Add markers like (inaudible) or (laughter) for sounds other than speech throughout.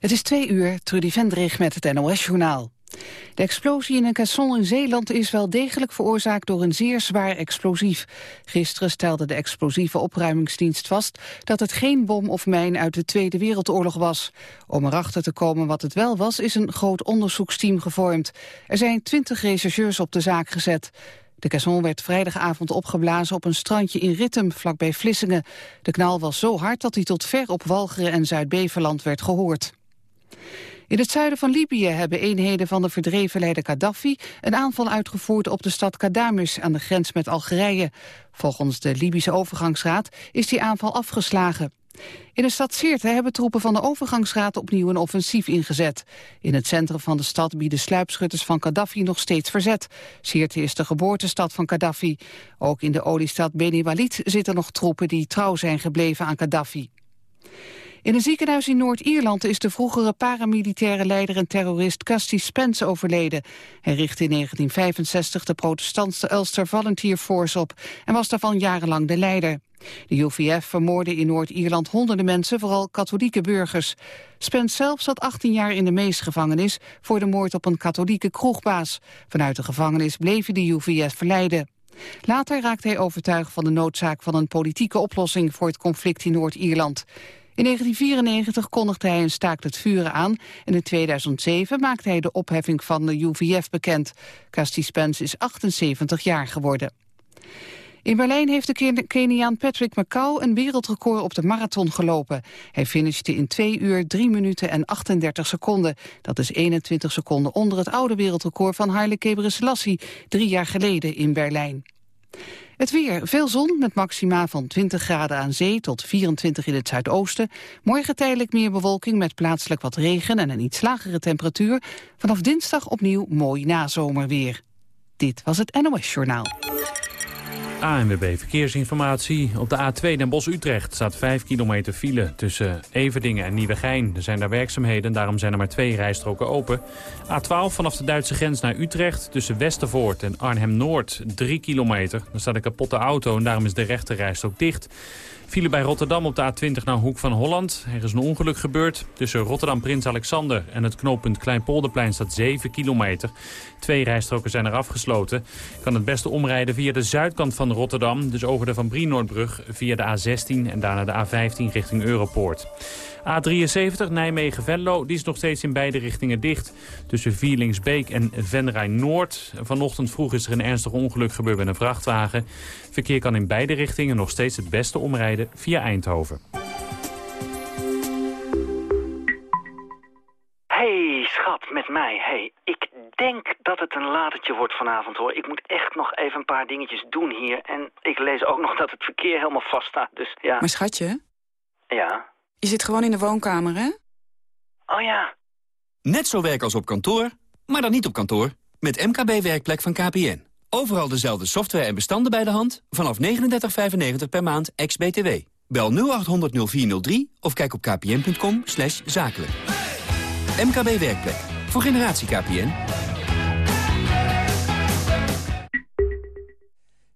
Het is twee uur, Trudy Vendrig met het NOS-journaal. De explosie in een caisson in Zeeland is wel degelijk veroorzaakt door een zeer zwaar explosief. Gisteren stelde de explosieve opruimingsdienst vast dat het geen bom of mijn uit de Tweede Wereldoorlog was. Om erachter te komen wat het wel was, is een groot onderzoeksteam gevormd. Er zijn twintig rechercheurs op de zaak gezet. De caisson werd vrijdagavond opgeblazen op een strandje in Rittem, vlakbij Vlissingen. De knal was zo hard dat hij tot ver op Walcheren en Zuid-Beverland werd gehoord. In het zuiden van Libië hebben eenheden van de verdreven leider Gaddafi een aanval uitgevoerd op de stad Kadamus aan de grens met Algerije. Volgens de Libische overgangsraad is die aanval afgeslagen. In de stad Sirte hebben troepen van de overgangsraad opnieuw een offensief ingezet. In het centrum van de stad bieden sluipschutters van Gaddafi nog steeds verzet. Sirte is de geboortestad van Gaddafi. Ook in de oliestad Beni Walid zitten nog troepen die trouw zijn gebleven aan Gaddafi. In een ziekenhuis in Noord-Ierland is de vroegere paramilitaire leider en terrorist Casti Spence overleden. Hij richtte in 1965 de protestantse Ulster Volunteer Force op en was daarvan jarenlang de leider. De UVF vermoordde in Noord-Ierland honderden mensen, vooral katholieke burgers. Spence zelf zat 18 jaar in de meesgevangenis voor de moord op een katholieke kroegbaas. Vanuit de gevangenis bleven de UVF verleiden. Later raakte hij overtuigd van de noodzaak van een politieke oplossing voor het conflict in Noord-Ierland. In 1994 kondigde hij een staakt het vuren aan en in 2007 maakte hij de opheffing van de UVF bekend. Casti Spence is 78 jaar geworden. In Berlijn heeft de Keniaan Patrick Macau een wereldrecord op de marathon gelopen. Hij finishte in 2 uur 3 minuten en 38 seconden. Dat is 21 seconden onder het oude wereldrecord van Haile Gebrselassie drie jaar geleden in Berlijn. Het weer, veel zon met maxima van 20 graden aan zee tot 24 in het zuidoosten. Morgen tijdelijk meer bewolking met plaatselijk wat regen en een iets lagere temperatuur. Vanaf dinsdag opnieuw mooi nazomerweer. Dit was het NOS Journaal. ANWB Verkeersinformatie. Op de A2 Den Bosch-Utrecht staat 5 kilometer file tussen Everdingen en Nieuwegein. Er zijn daar werkzaamheden, daarom zijn er maar twee rijstroken open. A12 vanaf de Duitse grens naar Utrecht tussen Westervoort en Arnhem-Noord 3 kilometer. Daar staat een kapotte auto en daarom is de rechte rijstrook dicht. File bij Rotterdam op de A20 naar Hoek van Holland. Er is een ongeluk gebeurd. Tussen Rotterdam Prins Alexander en het knooppunt Kleinpolderplein staat 7 kilometer. Twee rijstroken zijn er afgesloten. Kan het beste omrijden via de zuidkant van Rotterdam. Dus over de Van Brienoordbrug via de A16 en daarna de A15 richting Europoort. A73 Nijmegen-Venlo die is nog steeds in beide richtingen dicht. Tussen Vierlingsbeek en Venray-Noord. Vanochtend vroeg is er een ernstig ongeluk gebeurd met een vrachtwagen. Verkeer kan in beide richtingen nog steeds het beste omrijden via Eindhoven. Hey schat, met mij. Hey, ik denk dat het een latertje wordt vanavond hoor. Ik moet echt nog even een paar dingetjes doen hier. En ik lees ook nog dat het verkeer helemaal vast staat. Dus ja. Maar schatje? Ja? Je zit gewoon in de woonkamer, hè? Oh ja. Net zo werk als op kantoor, maar dan niet op kantoor. Met MKB Werkplek van KPN. Overal dezelfde software en bestanden bij de hand. Vanaf 39,95 per maand, ex-BTW. Bel 0800 0403 of kijk op kpn.com zakelijk. MKB Werkplek. Voor generatie KPN.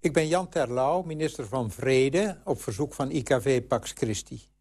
Ik ben Jan Terlouw, minister van Vrede... op verzoek van IKV Pax Christi.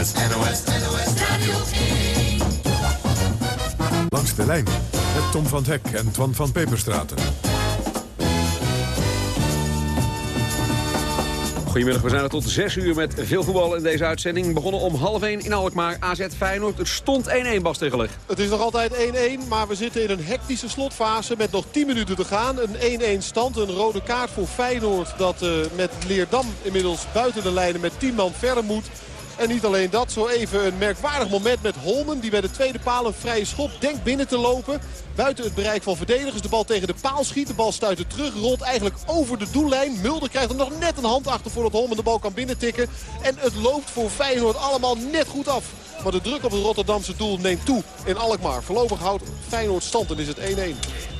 NOS, NOS, NOS Radio 1. Langs de lijn met Tom van Hek en Twan van Peperstraten. Goedemiddag, we zijn er tot 6 uur met veel voetbal in deze uitzending. Begonnen om half 1 in Alkmaar, AZ Feyenoord. Het stond 1-1, Bas Tegeleg. Het is nog altijd 1-1, maar we zitten in een hectische slotfase met nog 10 minuten te gaan. Een 1-1 stand, een rode kaart voor Feyenoord dat uh, met Leerdam inmiddels buiten de lijnen met 10 man verder moet. En niet alleen dat, zo even een merkwaardig moment met Holmen. Die bij de tweede paal een vrije schop denkt binnen te lopen. Buiten het bereik van verdedigers. De bal tegen de paal schiet. De bal stuit terug. Rolt eigenlijk over de doellijn. Mulder krijgt er nog net een hand achter voordat Holmen de bal kan binnentikken. En het loopt voor Feyenoord allemaal net goed af. Maar de druk op het Rotterdamse doel neemt toe in Alkmaar. Voorlopig houdt Feyenoord stand en is het 1-1.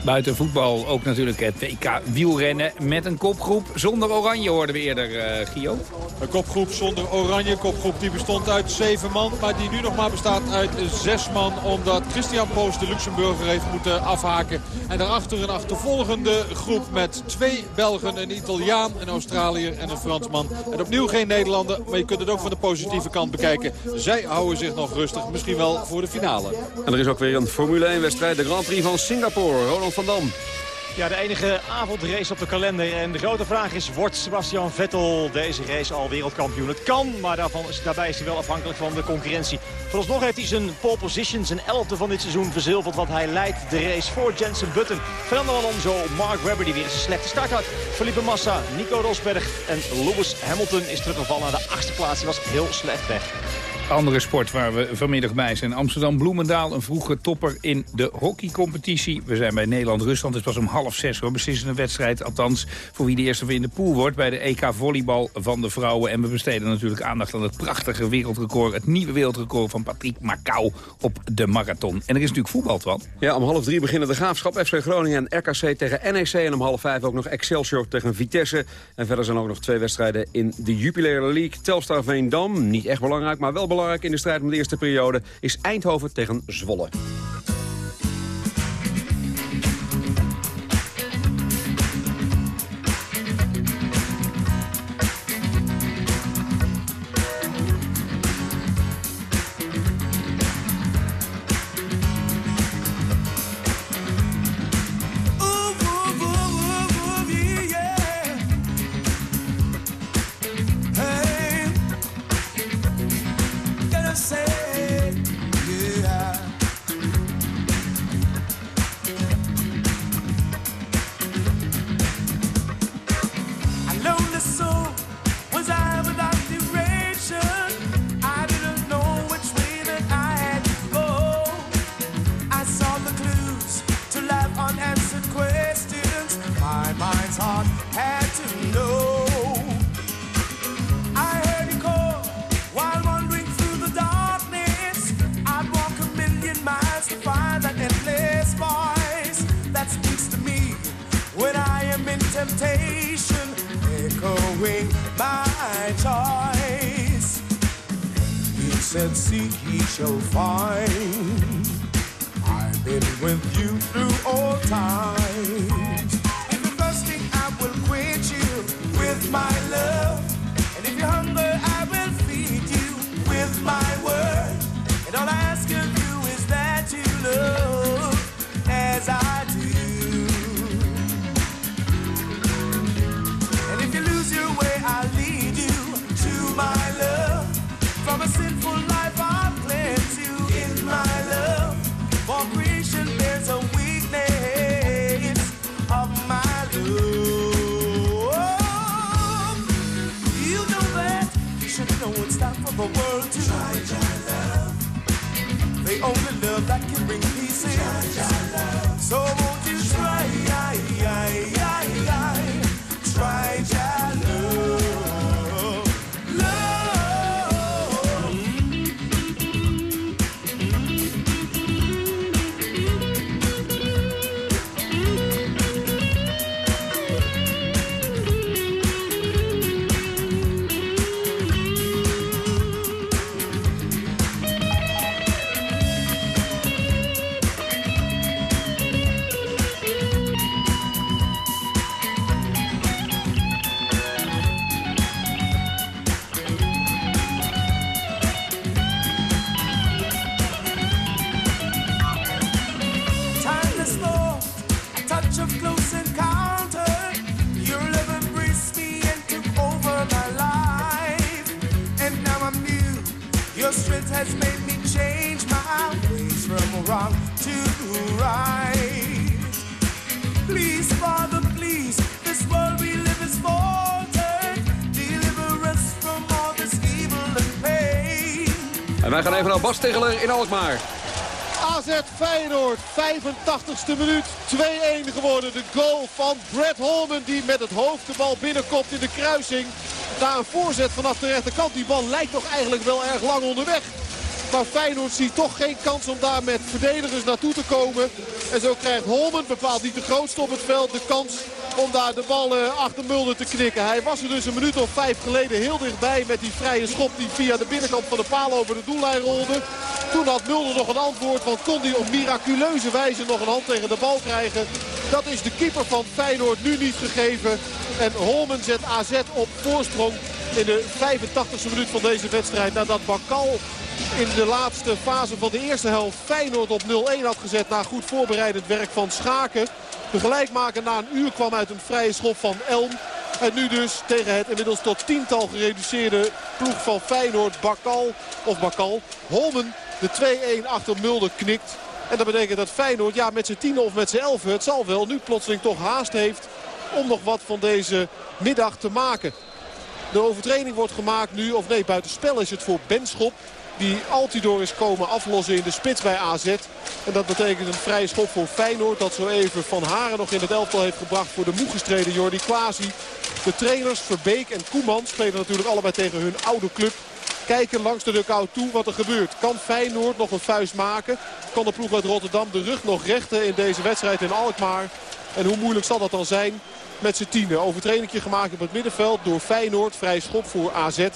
Buiten voetbal ook natuurlijk het WK wielrennen met een kopgroep. Zonder oranje hoorden we eerder, uh, Gio. Een kopgroep zonder oranje. kopgroep die bestond uit zeven man. Maar die nu nog maar bestaat uit zes man. Omdat Christian Poos de Luxemburger heeft moeten afhaken. En daarachter een achtervolgende groep met twee Belgen, een Italiaan, een Australiër en een Fransman. En opnieuw geen Nederlander. Maar je kunt het ook van de positieve kant bekijken. Zij houden zich nog rustig. Misschien wel voor de finale. En er is ook weer een Formule 1 wedstrijd. De Grand Prix van Singapore. Ronald van Dam. Ja, de enige avondrace op de kalender. En de grote vraag is, wordt Sebastian Vettel deze race al wereldkampioen? Het kan, maar daarvan, daarbij is hij wel afhankelijk van de concurrentie. Vooralsnog heeft hij zijn pole position, zijn elfde van dit seizoen verzilverd. Want hij leidt de race voor Jensen Button. Fernando Alonso, Mark Webber die weer een slechte start had. Felipe Massa, Nico Rosberg en Lewis Hamilton is teruggevallen naar de achtste plaats. Hij was heel slecht weg. Andere sport waar we vanmiddag bij zijn. Amsterdam-Bloemendaal, een vroege topper in de hockeycompetitie. We zijn bij Nederland-Rusland. Het was om half zes hoor. Beslissende wedstrijd, althans voor wie de eerste in de pool wordt... bij de EK-volleybal van de vrouwen. En we besteden natuurlijk aandacht aan het prachtige wereldrecord... het nieuwe wereldrecord van Patrick Macau op de marathon. En er is natuurlijk voetbal, Twan. Ja, om half drie beginnen de Graafschap, FC Groningen en RKC tegen NEC. En om half vijf ook nog Excelsior tegen Vitesse. En verder zijn ook nog twee wedstrijden in de Jupiler League. Telstar Veendam, niet echt belangrijk, maar wel belangrijk in de strijd om de eerste periode is Eindhoven tegen Zwolle. Bring peace in. So won't you try? Wij gaan even naar Bas Tegeler in Alkmaar. AZ Feyenoord, 85ste minuut, 2-1 geworden. De goal van Brad Holman die met het hoofd de bal binnenkomt in de kruising. Na een voorzet vanaf de rechterkant. Die bal lijkt toch eigenlijk wel erg lang onderweg. Maar Feyenoord ziet toch geen kans om daar met verdedigers naartoe te komen. En zo krijgt Holmen, bepaald niet de grootste op het veld, de kans om daar de bal eh, achter Mulder te knikken. Hij was er dus een minuut of vijf geleden heel dichtbij met die vrije schop die via de binnenkant van de paal over de doellijn rolde. Toen had Mulder nog een antwoord, want kon hij op miraculeuze wijze nog een hand tegen de bal krijgen. Dat is de keeper van Feyenoord nu niet gegeven. En Holmen zet AZ op voorsprong in de 85e minuut van deze wedstrijd. Nadat Bakal in de laatste fase van de eerste helft Feyenoord op 0-1 had gezet. Na goed voorbereidend werk van Schaken. De gelijkmaker na een uur kwam uit een vrije schop van Elm. En nu dus tegen het inmiddels tot tiental gereduceerde ploeg van Feyenoord. Bakal, of Bakal, Holmen de 2-1 achter Mulder knikt. En dat betekent dat Feyenoord ja, met zijn tienen of met zijn elfen, het zal wel, nu plotseling toch haast heeft om nog wat van deze middag te maken. De overtreding wordt gemaakt nu, of nee, buitenspel is het voor Benschop. Die Altidor is komen aflossen in de spits bij AZ. En dat betekent een vrije schop voor Feyenoord. Dat zo even Van Haren nog in het elftal heeft gebracht voor de moe gestreden Jordi Klaasie. De trainers Verbeek en Koeman spelen natuurlijk allebei tegen hun oude club. Kijken langs de dugout toe wat er gebeurt. Kan Feyenoord nog een vuist maken? Kan de ploeg uit Rotterdam de rug nog rechten in deze wedstrijd in Alkmaar? En hoe moeilijk zal dat dan zijn? met z'n tienen. Overtreding gemaakt op het middenveld door Feyenoord. Vrij schop voor AZ.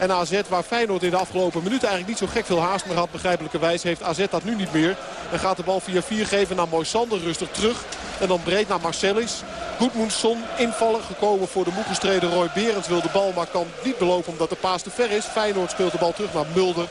En AZ waar Feyenoord in de afgelopen minuten eigenlijk niet zo gek veel haast meer had. Begrijpelijkerwijs heeft AZ dat nu niet meer. En gaat de bal via 4 geven naar Moisander rustig terug. En dan breed naar Marcellis. Goedmoensson invaller gekomen voor de moe gestreden Roy Berends wil de bal maar kan niet belopen omdat de paas te ver is. Feyenoord speelt de bal terug naar Mulder.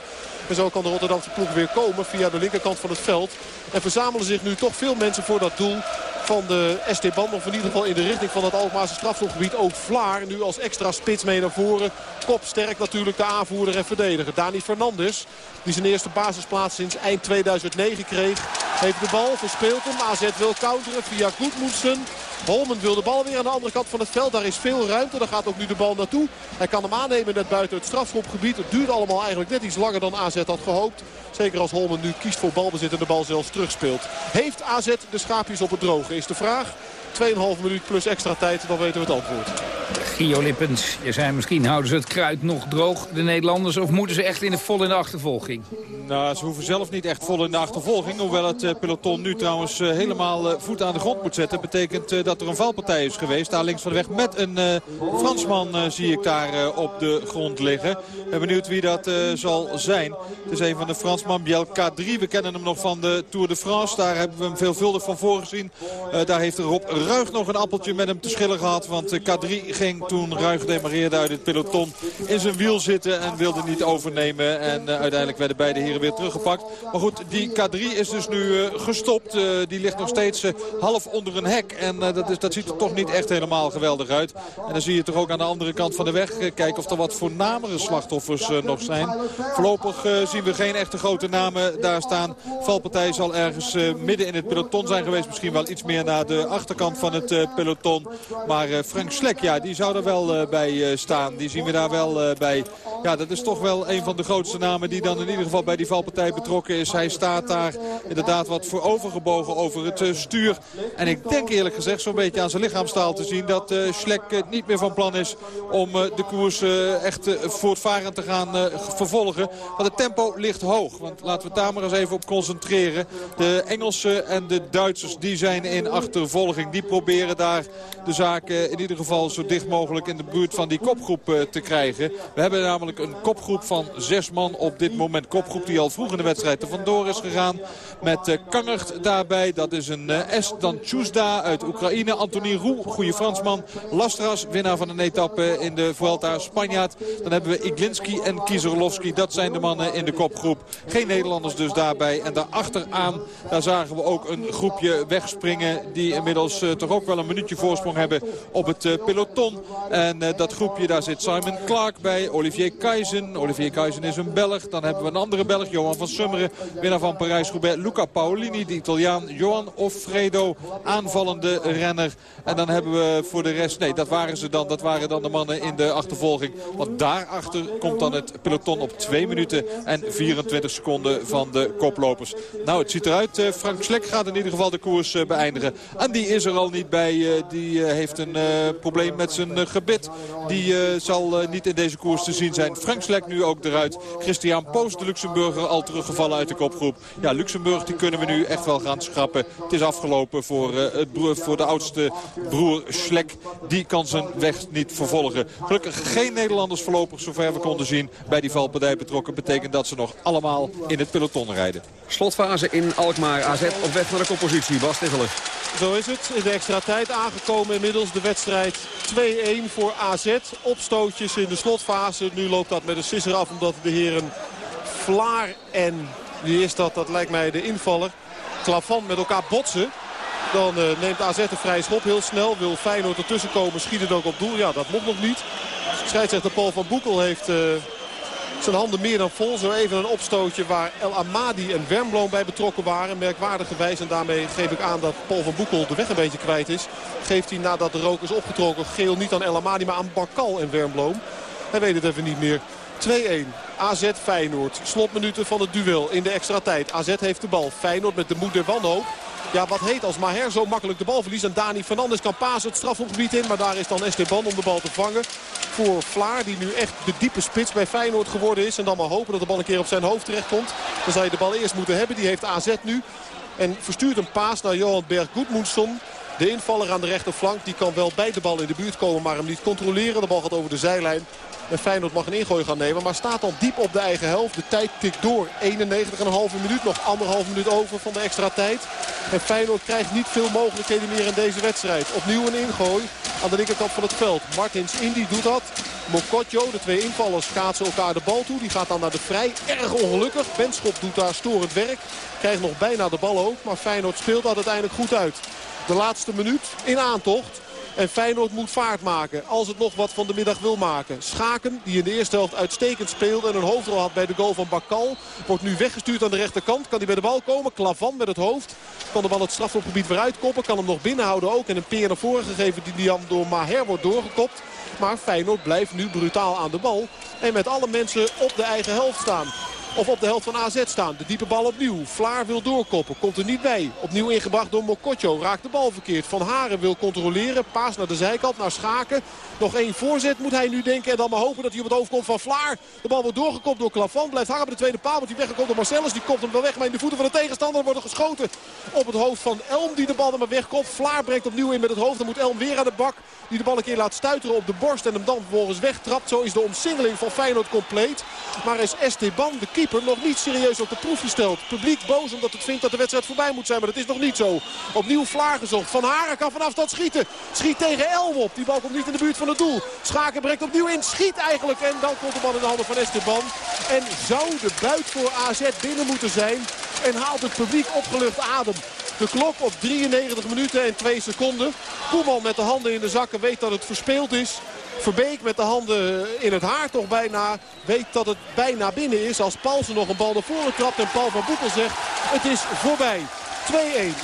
En zo kan de Rotterdamse ploeg weer komen via de linkerkant van het veld. En verzamelen zich nu toch veel mensen voor dat doel van de Esteban. Of in ieder geval in de richting van het Alkmaarse strafschopgebied. Ook Vlaar nu als extra spits mee naar voren. Kop sterk natuurlijk de aanvoerder en verdediger. Dani Fernandes die zijn eerste basisplaats sinds eind 2009 kreeg. Heeft de bal, verspeelt hem. AZ wil counteren via Goedmoedsen. Holmen wil de bal weer aan de andere kant van het veld. Daar is veel ruimte. Daar gaat ook nu de bal naartoe. Hij kan hem aannemen net buiten het strafschopgebied. Het duurt allemaal eigenlijk net iets langer dan AZ had gehoopt. Zeker als Holmen nu kiest voor balbezit en de bal zelfs terugspeelt. Heeft AZ de schaapjes op het droge is de vraag. 2,5 minuut plus extra tijd, dan weten we het antwoord. Gio Lippens, je zei misschien houden ze het kruid nog droog, de Nederlanders... of moeten ze echt in de vol in de achtervolging? Nou, ze hoeven zelf niet echt vol in de achtervolging. Hoewel het uh, peloton nu trouwens uh, helemaal uh, voet aan de grond moet zetten. betekent dat er een valpartij is geweest. Daar links van de weg met een Fransman zie ik daar op de grond liggen. Ben benieuwd wie dat zal zijn. Het is een van de Fransman, Biel K3. We kennen hem nog van de Tour de France. Daar hebben we hem veelvuldig van voorgezien. daar heeft Rob Ruig nog een appeltje met hem te schillen gehad. Want K3 ging toen Ruig demareerde uit het peloton in zijn wiel zitten. En wilde niet overnemen. En uiteindelijk werden beide heren weer teruggepakt. Maar goed, die K3 is dus nu uh, gestopt. Uh, die ligt nog steeds half onder een hek. En dat, is, dat ziet er toch niet echt helemaal geweldig uit. En dan zie je toch ook aan de andere kant van de weg kijken of er wat voornamere slachtoffers nog zijn. Voorlopig zien we geen echte grote namen daar staan. Valpartij zal ergens midden in het peloton zijn geweest. Misschien wel iets meer naar de achterkant van het peloton. Maar Frank Slek, ja, die zou wel bij staan. Die zien we daar wel bij. Ja, dat is toch wel een van de grootste namen die dan in ieder geval bij die valpartij betrokken is. Hij staat daar inderdaad wat voor overgebogen over het stuur. En ik denk eerlijk gezegd zo'n beetje aan zijn lichaamstaal te zien... dat Schlek niet meer van plan is om de koers echt voortvarend te gaan vervolgen. Want het tempo ligt hoog. Want laten we het daar maar eens even op concentreren. De Engelsen en de Duitsers die zijn in achtervolging. Die proberen daar de zaak in ieder geval zo dicht mogelijk in de buurt van die kopgroep te krijgen. We hebben namelijk een kopgroep van zes man op dit moment. Kopgroep die al vroeg in de wedstrijd er vandoor is gegaan. Met uh, Kangert daarbij. Dat is een uh, Est dan Chusda uit Oekraïne. Anthony Roux, goede Fransman. Lastras, winnaar van een etappe in de Vuelta Spanjaard. Dan hebben we Iglinski en Kieserlovski. Dat zijn de mannen in de kopgroep. Geen Nederlanders dus daarbij. En daarachteraan, daar zagen we ook een groepje wegspringen. Die inmiddels toch ook wel een minuutje voorsprong hebben op het peloton. En dat groepje, daar zit Simon Clark bij. Olivier Keizen. Olivier Keizen is een Belg. Dan hebben we een andere Belg, Johan van Summeren. Winnaar van Parijs-Roubaix. Luca Paolini, de Italiaan. Johan Offredo, aanvallende renner. En dan hebben we voor de rest... Nee, dat waren ze dan. Dat waren dan de mannen in de achtervolging. Want daarachter komt dan het peloton op 2 minuten en 24 seconden van de koplopers. Nou, het ziet eruit. Eh, Frank Slek gaat in ieder geval de koers eh, beëindigen. En die is er al niet bij. Eh, die heeft een probleem met zijn gebit. Die zal niet in deze koers te zien zijn. Frank Slek nu ook eruit. Christian Poos, de Luxemburger, al teruggevallen uit de kopgroep. Ja, Luxemburg die kunnen we nu echt wel gaan schrappen. Het is afgelopen voor, het broer, voor de oudste broer Slek. Die kan zijn weg niet vervolgen. Gelukkig geen Nederlanders voorlopig, zover we konden zien, bij die valpartij betrokken. Betekent dat ze nog allemaal in het peloton rijden. Slotfase in Alkmaar. AZ op weg naar de koppositie. Bas Ticheler. Zo is het. In de extra tijd aangekomen inmiddels de wedstrijd 2-1 voor AZ. Opstootjes in de slotfase. Nu loopt dat met een sisser af omdat de heren Vlaar en... Wie is dat? Dat lijkt mij de invaller. Klavan met elkaar botsen. Dan uh, neemt AZ een vrije schop heel snel. Wil Feyenoord ertussen komen. Schiet het ook op doel. Ja, dat mocht nog niet. Scheidsrechter Paul van Boekel heeft... Uh, zijn handen meer dan vol. Zo even een opstootje waar El Amadi en Wernbloem bij betrokken waren. Merkwaardigerwijs. En daarmee geef ik aan dat Paul van Boekel de weg een beetje kwijt is. Geeft hij nadat de rook is opgetrokken geel niet aan El Amadi maar aan Bakal en Wernbloem. Hij weet het even niet meer. 2-1. AZ Feyenoord. Slotminuten van het duel in de extra tijd. AZ heeft de bal. Feyenoord met de moed der wanhoop. Ja, wat heet als Maher zo makkelijk de bal verliest. En Dani Fernandes kan pasen het strafhofgebied in. Maar daar is dan Esteban om de bal te vangen. Voor Vlaar, die nu echt de diepe spits bij Feyenoord geworden is. En dan maar hopen dat de bal een keer op zijn hoofd terechtkomt. Dan zou je de bal eerst moeten hebben. Die heeft AZ nu. En verstuurt een paas naar Johan Berg-Goedmundsson. De invaller aan de rechterflank die kan wel bij de bal in de buurt komen, maar hem niet controleren. De bal gaat over de zijlijn. En Feyenoord mag een ingooi gaan nemen. Maar staat al diep op de eigen helft. De tijd tikt door. 91,5 minuut. Nog anderhalf minuut over van de extra tijd. En Feyenoord krijgt niet veel mogelijkheden meer in deze wedstrijd. Opnieuw een ingooi aan de linkerkant van het veld. Martins Indy doet dat. Mokotjo, de twee invallers, schaatsen elkaar de bal toe. Die gaat dan naar de vrij. Erg ongelukkig. Benschop doet daar storend werk. Krijgt nog bijna de bal ook. Maar Feyenoord speelt dat uiteindelijk goed uit. De laatste minuut in aantocht. En Feyenoord moet vaart maken als het nog wat van de middag wil maken. Schaken, die in de eerste helft uitstekend speelde en een hoofdrol had bij de goal van Bakal. Wordt nu weggestuurd aan de rechterkant. Kan hij bij de bal komen? Klavan met het hoofd. Kan de bal het strafschopgebied weer uitkoppen. Kan hem nog binnenhouden ook. En een peer naar voren gegeven die dan door Maher wordt doorgekopt. Maar Feyenoord blijft nu brutaal aan de bal. En met alle mensen op de eigen helft staan. Of op de helft van AZ staan. De diepe bal opnieuw. Vlaar wil doorkoppen. Komt er niet bij. Opnieuw ingebracht door Mokotjo. Raakt de bal verkeerd. Van Haren wil controleren. Paas naar de zijkant. Naar Schaken. Nog één voorzet moet hij nu denken. En dan maar hopen dat hij op het hoofd komt van Vlaar. De bal wordt doorgekopt door Klavan. Blijft hangen bij de tweede paal. Wordt hij weggekomen door Marcellus. Die komt hem wel weg. Maar in de voeten van de tegenstander wordt er geschoten. Op het hoofd van Elm die de bal er maar wegkomt. Vlaar brengt opnieuw in met het hoofd. Dan moet Elm weer aan de bak. Die de bal een keer laat stuiteren op de borst. En hem dan vervolgens wegtrapt. Zo is de omsingeling van Feyenoord compleet. Maar is Esteban, de keeper, nog niet serieus op de proef gesteld. Publiek boos omdat het vindt dat de wedstrijd voorbij moet zijn. Maar dat is nog niet zo. Opnieuw Vlaar gezocht. Van Haren kan vanaf dat schieten. Schiet tegen Elm op. Die bal komt niet in de buurt van het doel. Schaken brengt opnieuw in. Schiet eigenlijk. En dan komt de bal in de handen van Esteban. En zou de buit voor AZ binnen moeten zijn. En haalt het publiek opgelucht adem. De klok op 93 minuten en 2 seconden. Koeman met de handen in de zakken weet dat het verspeeld is. Verbeek met de handen in het haar toch bijna weet dat het bijna binnen is. Als Paulsen nog een bal naar voren trapt en Paul van Boekel zegt het is voorbij. 2-1.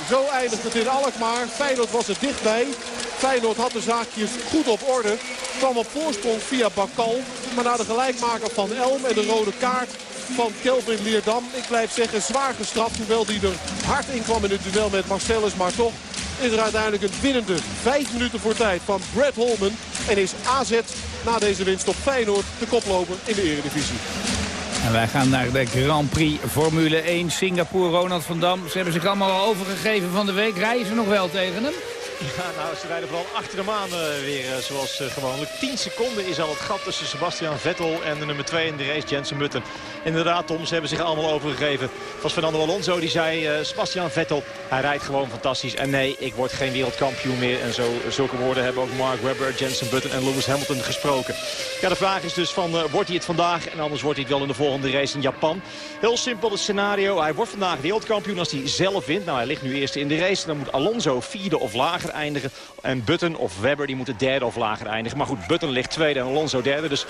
Zo eindigt het in Alkmaar. Feyenoord was er dichtbij. Feyenoord had de zaakjes goed op orde. Kwam op voorsprong via Bakal. Maar na de gelijkmaker van Elm en de rode kaart van Kelvin Leerdam. Ik blijf zeggen zwaar gestraft. Hoewel die er hard in kwam in het duel met Marcellus. Maar toch is er uiteindelijk een winnende. Vijf minuten voor tijd van Brad Holman. En is AZ na deze winst op Feyenoord de koploper in de eredivisie. En wij gaan naar de Grand Prix Formule 1 Singapore. Ronald van Dam, ze hebben zich allemaal al overgegeven van de week. Rijden ze nog wel tegen hem? Ja, nou, ze rijden vooral achter de maan uh, weer uh, zoals uh, gewoonlijk. 10 seconden is al het gat tussen Sebastian Vettel en de nummer 2 in de race, Jensen Button. Inderdaad, Tom, ze hebben zich allemaal overgegeven. Het was Fernando Alonso die zei, Sebastian Vettel, hij rijdt gewoon fantastisch. En nee, ik word geen wereldkampioen meer. En zo, zulke woorden hebben ook Mark Webber, Jensen Button en Lewis Hamilton gesproken. Ja, de vraag is dus van, wordt hij het vandaag? En anders wordt hij het wel in de volgende race in Japan. Heel simpel het scenario. Hij wordt vandaag wereldkampioen als hij zelf wint. Nou, hij ligt nu eerst in de race. Dan moet Alonso vierde of lager eindigen. En Button of Webber die moeten derde of lager eindigen. Maar goed, Button ligt tweede en Alonso derde. Dus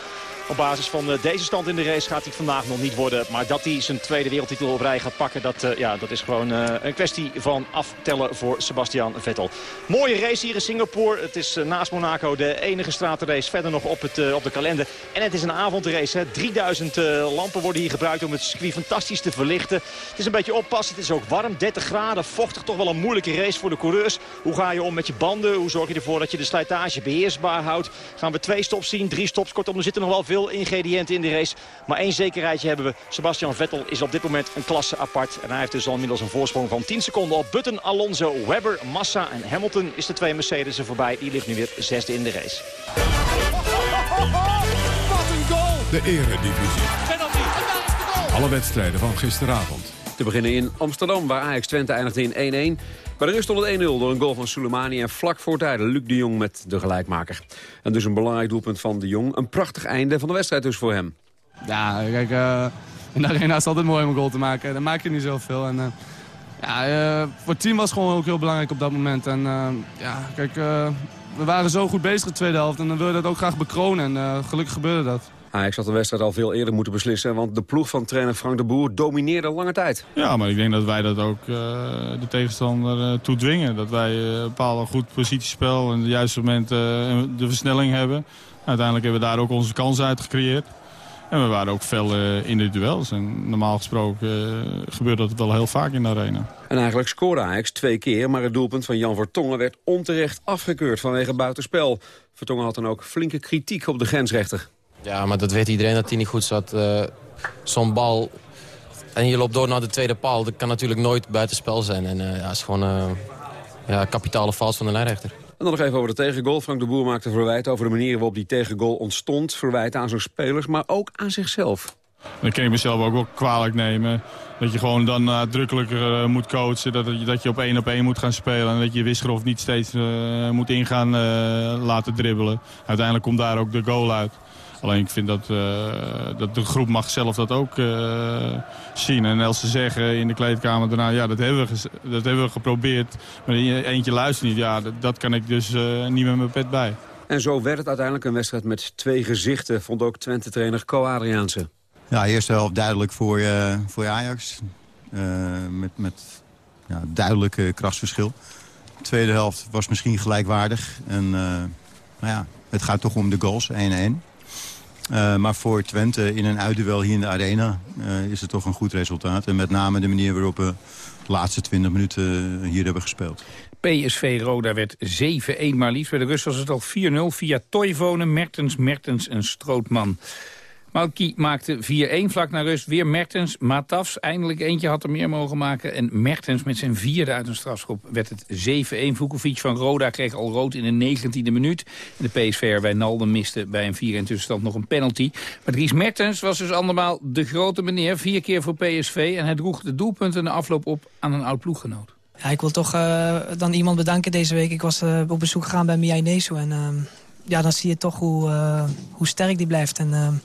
Op basis van eh, deze stand in de race gaat hij vandaag nog niet worden. Maar dat hij zijn tweede wereldtitel op rij gaat pakken, dat, uh, ja, dat is gewoon uh, een kwestie van aftellen voor Sebastian Vettel. Mooie race hier in Singapore. Het is naast Monaco de enige stratenrace verder nog op, het, op de kalender. En het is een avondrace. Hè. 3000 lampen worden hier gebruikt om het circuit fantastisch te verlichten. Het is een beetje oppassen. Het is ook warm. 30 graden. Vochtig. Toch wel een moeilijke race voor de coureurs. Hoe ga je om met je banden? Hoe zorg je ervoor dat je de slijtage beheersbaar houdt? Gaan we twee stops zien? Drie stops? Kortom, er zitten nog wel veel ingrediënten in de race. Maar één zekerheidje hebben we. Sebastian Vettel is op dit moment een klasse apart. En hij heeft dus al inmiddels een voorsprong van 10 seconden op Button, Alonso, Webber, Massa en Hamilton is de twee Mercedes er voorbij. Die ligt nu weer zesde in de race. Wat een goal! De eredivisie. Penalty. Alle wedstrijden van gisteravond. Te beginnen in Amsterdam, waar Ajax Twente eindigde in 1-1. Bij de rust stond het 1-0 door een goal van Soleimani. En vlak voor tijd Luc de Jong met de gelijkmaker. En dus een belangrijk doelpunt van de Jong. Een prachtig einde van de wedstrijd dus voor hem. Ja, kijk, uh, in de arena is het altijd mooi om een goal te maken. Dan maak je niet zoveel. En, uh, ja, uh, voor het team was gewoon ook heel belangrijk op dat moment. En ja, kijk, we waren zo goed bezig de tweede helft. En dan wilde je dat ook graag bekronen. En gelukkig gebeurde dat. Ajax had de wedstrijd al veel eerder moeten beslissen... want de ploeg van trainer Frank de Boer domineerde lange tijd. Ja, maar ik denk dat wij dat ook uh, de tegenstander uh, toe dwingen. Dat wij uh, een bepaald goed positiespel en op de juiste moment de versnelling hebben. Uiteindelijk hebben we daar ook onze kans uit gecreëerd. En we waren ook fel in de duels. En normaal gesproken gebeurt dat wel heel vaak in de arena. En eigenlijk scoorde Ajax twee keer, maar het doelpunt van Jan Vertongen werd onterecht afgekeurd vanwege buitenspel. Vertongen had dan ook flinke kritiek op de grensrechter. Ja, maar dat weet iedereen dat hij niet goed zat. Uh, Zo'n bal en je loopt door naar de tweede paal. Dat kan natuurlijk nooit buitenspel zijn. En uh, ja, is gewoon uh, ja, kapitale fout van de lijnrechter. En dan nog even over de tegengoal. Frank de Boer maakte verwijt over de manier waarop die tegengoal ontstond. Verwijt aan zijn spelers, maar ook aan zichzelf. Dan kan je mezelf ook wel kwalijk nemen. Dat je gewoon dan nadrukkelijker uh, moet coachen. Dat, dat je op één op één moet gaan spelen. En dat je Wisgerhof niet steeds uh, moet ingaan uh, laten dribbelen. Uiteindelijk komt daar ook de goal uit. Alleen ik vind dat, uh, dat de groep mag zelf dat ook uh, zien. En als ze zeggen in de kleedkamer daarna, ja, dat hebben we, dat hebben we geprobeerd. Maar eentje luistert niet, ja, dat, dat kan ik dus uh, niet met mijn pet bij. En zo werd het uiteindelijk een wedstrijd met twee gezichten, vond ook Twente-trainer Co Adriaanse. Ja, eerste helft duidelijk voor, voor Ajax. met met ja, duidelijk krachtsverschil. Tweede helft was misschien gelijkwaardig. En nou ja, het gaat toch om de goals, 1-1. Uh, maar voor Twente in een uitduel hier in de arena uh, is het toch een goed resultaat. En met name de manier waarop we de laatste 20 minuten hier hebben gespeeld. PSV Roda werd 7-1 maar liefst. Bij de rust was het al 4-0 via Toivonen, Mertens, Mertens en Strootman. Malki maakte 4-1 vlak naar rust. Weer Mertens, Matafs. Eindelijk eentje had er meer mogen maken. En Mertens met zijn vierde uit een strafschop werd het 7-1. Vukovic van Roda kreeg al rood in de 19e minuut. De PSV'er Wijnaldum miste bij een 4 in tussenstand nog een penalty. Maar Dries Mertens was dus andermaal de grote meneer. Vier keer voor PSV. En hij droeg de doelpunten de afloop op aan een oud ploeggenoot. Ja, ik wil toch uh, dan iemand bedanken deze week. Ik was uh, op bezoek gegaan bij Mia Nesu. En uh, ja, dan zie je toch hoe, hoe sterk die blijft. En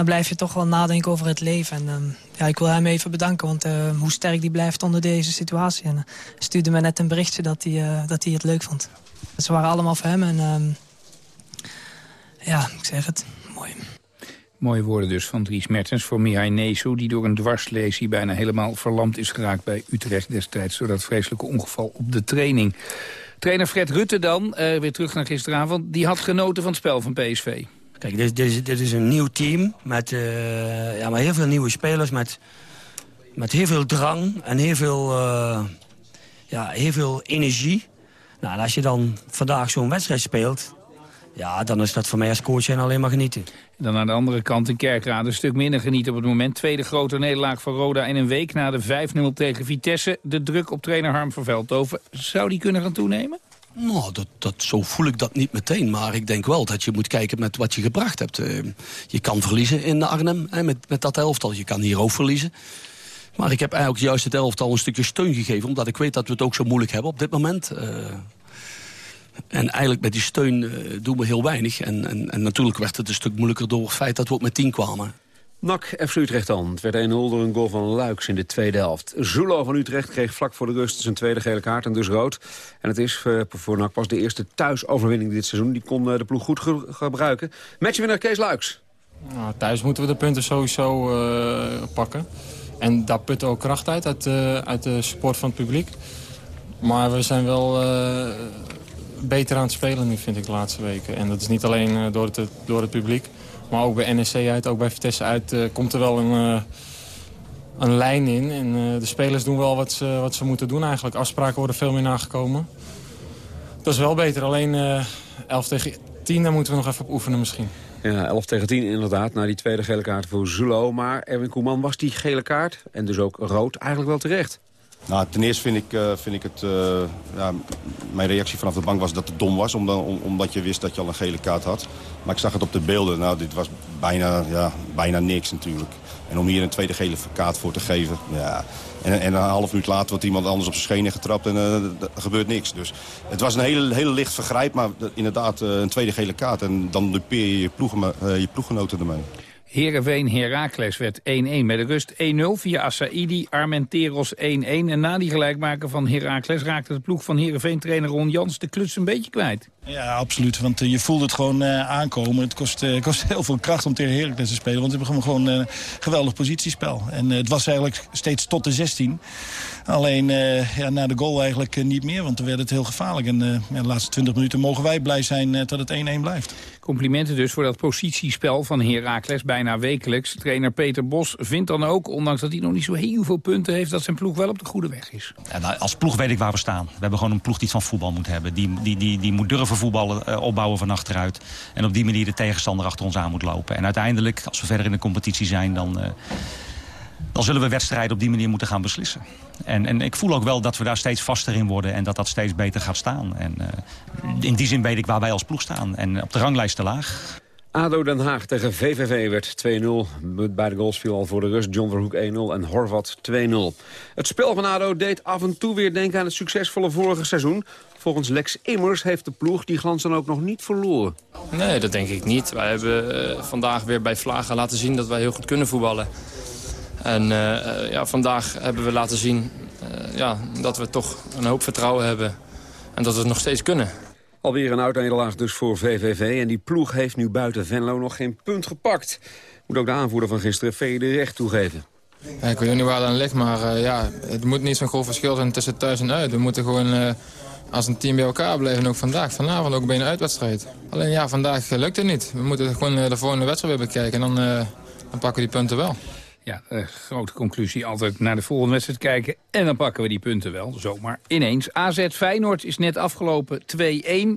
dan blijf je toch wel nadenken over het leven. En um, ja, ik wil hem even bedanken, want uh, hoe sterk die blijft onder deze situatie. En uh, stuurde me net een berichtje dat hij, uh, dat hij het leuk vond. Ze waren allemaal voor hem en um, ja, ik zeg het, mooi. Mooie woorden dus van Dries Mertens voor Mihai Nesu... die door een dwarslesie bijna helemaal verlamd is geraakt bij Utrecht destijds... door dat vreselijke ongeval op de training. Trainer Fred Rutte dan, weer terug naar gisteravond... die had genoten van het spel van PSV. Kijk, dit, dit, is een nieuw team met, uh, ja, met heel veel nieuwe spelers, met, met heel veel drang en heel veel, uh, ja, heel veel energie. Nou, en als je dan vandaag zo'n wedstrijd speelt, ja, dan is dat voor mij als coach en alleen maar genieten. Dan aan de andere kant in Kerkrade een stuk minder genieten op het moment. Tweede grote nederlaag voor Roda in een week na de 5-0 tegen Vitesse. De druk op trainer Harm van Veldhoven, zou die kunnen gaan toenemen? Nou, dat, dat, zo voel ik dat niet meteen. Maar ik denk wel dat je moet kijken met wat je gebracht hebt. Uh, je kan verliezen in Arnhem hè, met, met dat elftal. Je kan hier ook verliezen. Maar ik heb eigenlijk juist het elftal een stukje steun gegeven... omdat ik weet dat we het ook zo moeilijk hebben op dit moment. Uh, en eigenlijk met die steun uh, doen we heel weinig. En, en, en natuurlijk werd het een stuk moeilijker door het feit dat we ook met tien kwamen. NAC FC Utrecht dan. Het werd 1-0 door een goal van Luiks in de tweede helft. Zulo van Utrecht kreeg vlak voor de rust zijn tweede gele kaart en dus rood. En het is eh, voor NAC pas de eerste thuisoverwinning dit seizoen. Die kon eh, de ploeg goed ge gebruiken. Matchwinnaar Kees Luiks. Nou, thuis moeten we de punten sowieso uh, pakken. En daar putten ook kracht uit, uit, uit de support van het publiek. Maar we zijn wel beter aan het spelen nu, vind ik, de laatste weken. En dat is niet alleen door, het, door het publiek. Maar ook bij NEC uit, ook bij Vitesse uit, komt er wel een, een lijn in. En de spelers doen wel wat ze, wat ze moeten doen eigenlijk. Afspraken worden veel meer nagekomen. Dat is wel beter, alleen 11 tegen 10, daar moeten we nog even op oefenen misschien. Ja, 11 tegen 10 inderdaad, na die tweede gele kaart voor Zulo. Maar Erwin Koeman was die gele kaart, en dus ook rood, eigenlijk wel terecht. Nou, ten eerste vind ik, uh, vind ik het... Uh, ja, mijn reactie vanaf de bank was dat het dom was... Omdat, omdat je wist dat je al een gele kaart had. Maar ik zag het op de beelden. Nou, dit was bijna, ja, bijna niks natuurlijk. En om hier een tweede gele kaart voor te geven... Ja, en, en, een half minuut later wordt iemand anders op zijn schenen getrapt en uh, er gebeurt niks. Dus het was een hele, hele licht vergrijp, maar inderdaad een tweede gele kaart. En dan dupeer je je, je ploeggenoten ermee. Heerenveen Heracles werd 1-1 met de rust 1-0 via Assaidi, Armenteros 1-1. En na die gelijkmaker van Heracles raakte de ploeg van Heerenveen-trainer Ron Jans de kluts een beetje kwijt. Ja, absoluut. Want uh, je voelt het gewoon uh, aankomen. Het kost, uh, kost (laughs) heel veel kracht om tegen Heracles te spelen. Want we hebben gewoon een geweldig positiespel. En het was eigenlijk steeds tot de 16. Alleen ja, na de goal eigenlijk niet meer. Want toen werd het heel gevaarlijk. En ja, de laatste 20 minuten mogen wij blij zijn dat het 1-1 blijft. Complimenten dus voor dat positiespel van Heracles bijna wekelijks. Trainer Peter Bos vindt dan ook, ondanks dat hij nog niet zo heel veel punten heeft... dat zijn ploeg wel op de goede weg is. En nou, als ploeg weet ik waar we staan. We hebben gewoon een ploeg die iets van voetbal moet hebben. Die, die, die, die moet durven voetballen, uh, opbouwen van achteruit. En op die manier de tegenstander achter ons aan moet lopen. En uiteindelijk, als we verder in de competitie zijn... dan, uh, dan zullen we wedstrijden op die manier moeten gaan beslissen. En, en ik voel ook wel dat we daar steeds vaster in worden... en dat dat steeds beter gaat staan. En uh, in die zin weet ik waar wij als ploeg staan. En op de ranglijst te laag. ADO Den Haag tegen VVV werd 2-0. Beide goals viel al voor de rust. John Verhoek 1-0 en Horvat 2-0. Het spel van ADO deed af en toe weer denken aan het succesvolle vorige seizoen. Volgens Lex Immers heeft de ploeg die glans dan ook nog niet verloren. Nee, dat denk ik niet. Wij hebben uh, vandaag weer bij Vlagen laten zien dat wij heel goed kunnen voetballen. En uh, ja, vandaag hebben we laten zien uh, ja, dat we toch een hoop vertrouwen hebben. En dat we het nog steeds kunnen. Alweer een uitnederlaag dus voor VVV. En die ploeg heeft nu buiten Venlo nog geen punt gepakt. Moet ook de aanvoerder van gisteren Vede recht toegeven. Ja, ik weet niet waar het aan ligt, maar uh, ja, het moet niet zo'n groot verschil zijn tussen thuis en uit. We moeten gewoon uh, als een team bij elkaar blijven, ook vandaag. Vanavond ook bij een uitwedstrijd. Alleen ja, vandaag lukt het niet. We moeten gewoon uh, de volgende wedstrijd weer bekijken en dan, dan pakken we die punten wel. Ja, grote conclusie. Altijd naar de volgende wedstrijd kijken. En dan pakken we die punten wel, zomaar ineens. AZ Feyenoord is net afgelopen 2-1.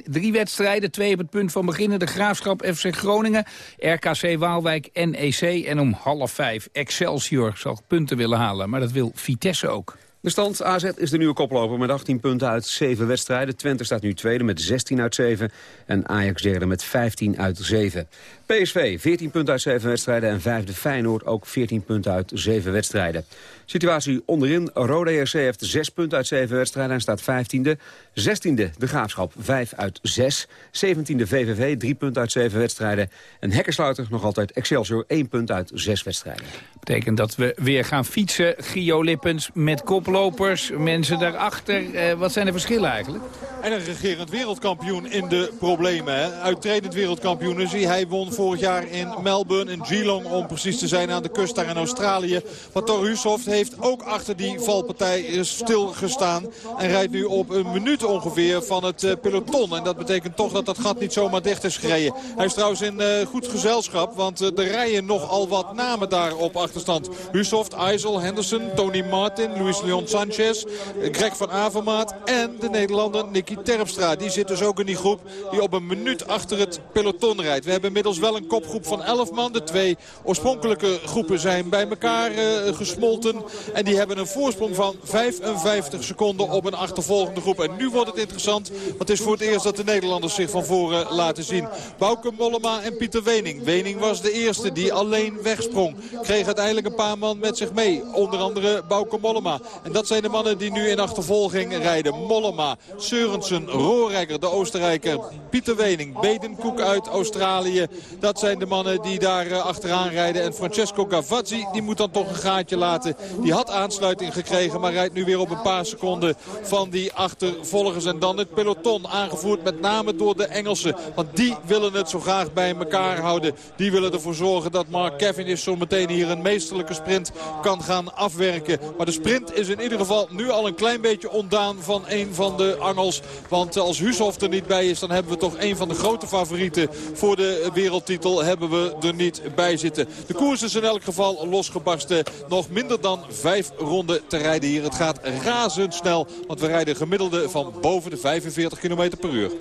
Drie wedstrijden, twee op het punt van beginnen. De Graafschap FC Groningen, RKC Waalwijk, NEC. En om half vijf Excelsior zal punten willen halen. Maar dat wil Vitesse ook. De stand AZ is de nieuwe koploper met 18 punten uit 7 wedstrijden. Twente staat nu tweede met 16 uit 7. En Ajax derde met 15 uit 7. PSV 14 punten uit 7 wedstrijden. En vijfde Feyenoord ook 14 punten uit 7 wedstrijden. Situatie onderin. Rode JC heeft 6 punten uit 7 wedstrijden en staat 15e. 16e de Graafschap 5 uit 6. 17e VVV 3 punten uit 7 wedstrijden. En Hekkersluiter nog altijd Excelsior 1 punt uit 6 wedstrijden. Betekent dat we weer gaan fietsen. Gio Lippens met koplopers, mensen daarachter. Eh, wat zijn de verschillen eigenlijk? En een regerend wereldkampioen in de problemen. Hè? Uittredend wereldkampioen is hij. Hij won vorig jaar in Melbourne, in Geelong om precies te zijn aan de kust daar in Australië. Maar Thor Hushoff heeft ook achter die valpartij stilgestaan. En rijdt nu op een minuut ongeveer van het eh, peloton. En dat betekent toch dat dat gat niet zomaar dicht is gereden. Hij is trouwens in uh, goed gezelschap. Want uh, er rijden nogal wat namen daar op achterstand. Hushoff, IJssel, Henderson, Tony Martin, Luis Leon Sanchez, Greg van Avermaat en de Nederlander Nicky Terpstra. Die zit dus ook in die groep die op een minuut achter het peloton rijdt. We hebben inmiddels wel een kopgroep van 11 man. De twee oorspronkelijke groepen zijn bij elkaar uh, gesmolten. En die hebben een voorsprong van 55 seconden op een achtervolgende groep. En nu wordt het interessant. Want het is voor het eerst dat de Nederlanders zich van voren laten zien. Bouke Mollema en Pieter Wening. Wening was de eerste die alleen wegsprong. Kreeg uiteindelijk een paar man met zich mee. Onder andere Bouke Mollema. En dat zijn de mannen die nu in achtervolging rijden. Mollema, Seurensen, Roorrijker, de Oostenrijker, Pieter Wening, Bedenkoek uit Australië. Dat zijn de mannen die daar eh, achteraan rijden. En Francesco Gavazzi, die moet dan toch een gaatje laten. Die had aansluiting gekregen, maar rijdt nu weer op een paar seconden van die achtervolgers. En dan het peloton, aangevoerd met name door de Engelsen. Want die willen het zo graag bij elkaar houden. Die willen ervoor zorgen dat Mark Cavendish zo meteen hier een meesterlijke sprint kan gaan afwerken. Maar de sprint is in ieder geval nu al een klein beetje ontdaan van een van de angels. Want als Huushoff er niet bij is, dan hebben we toch een van de grote favorieten voor de wereldtitel hebben we er niet bij zitten. De koers is in elk geval losgebarsten. Nog minder dan vijf ronden te rijden hier. Het gaat razendsnel, want we rijden gemiddelde van boven de 45 km per uur.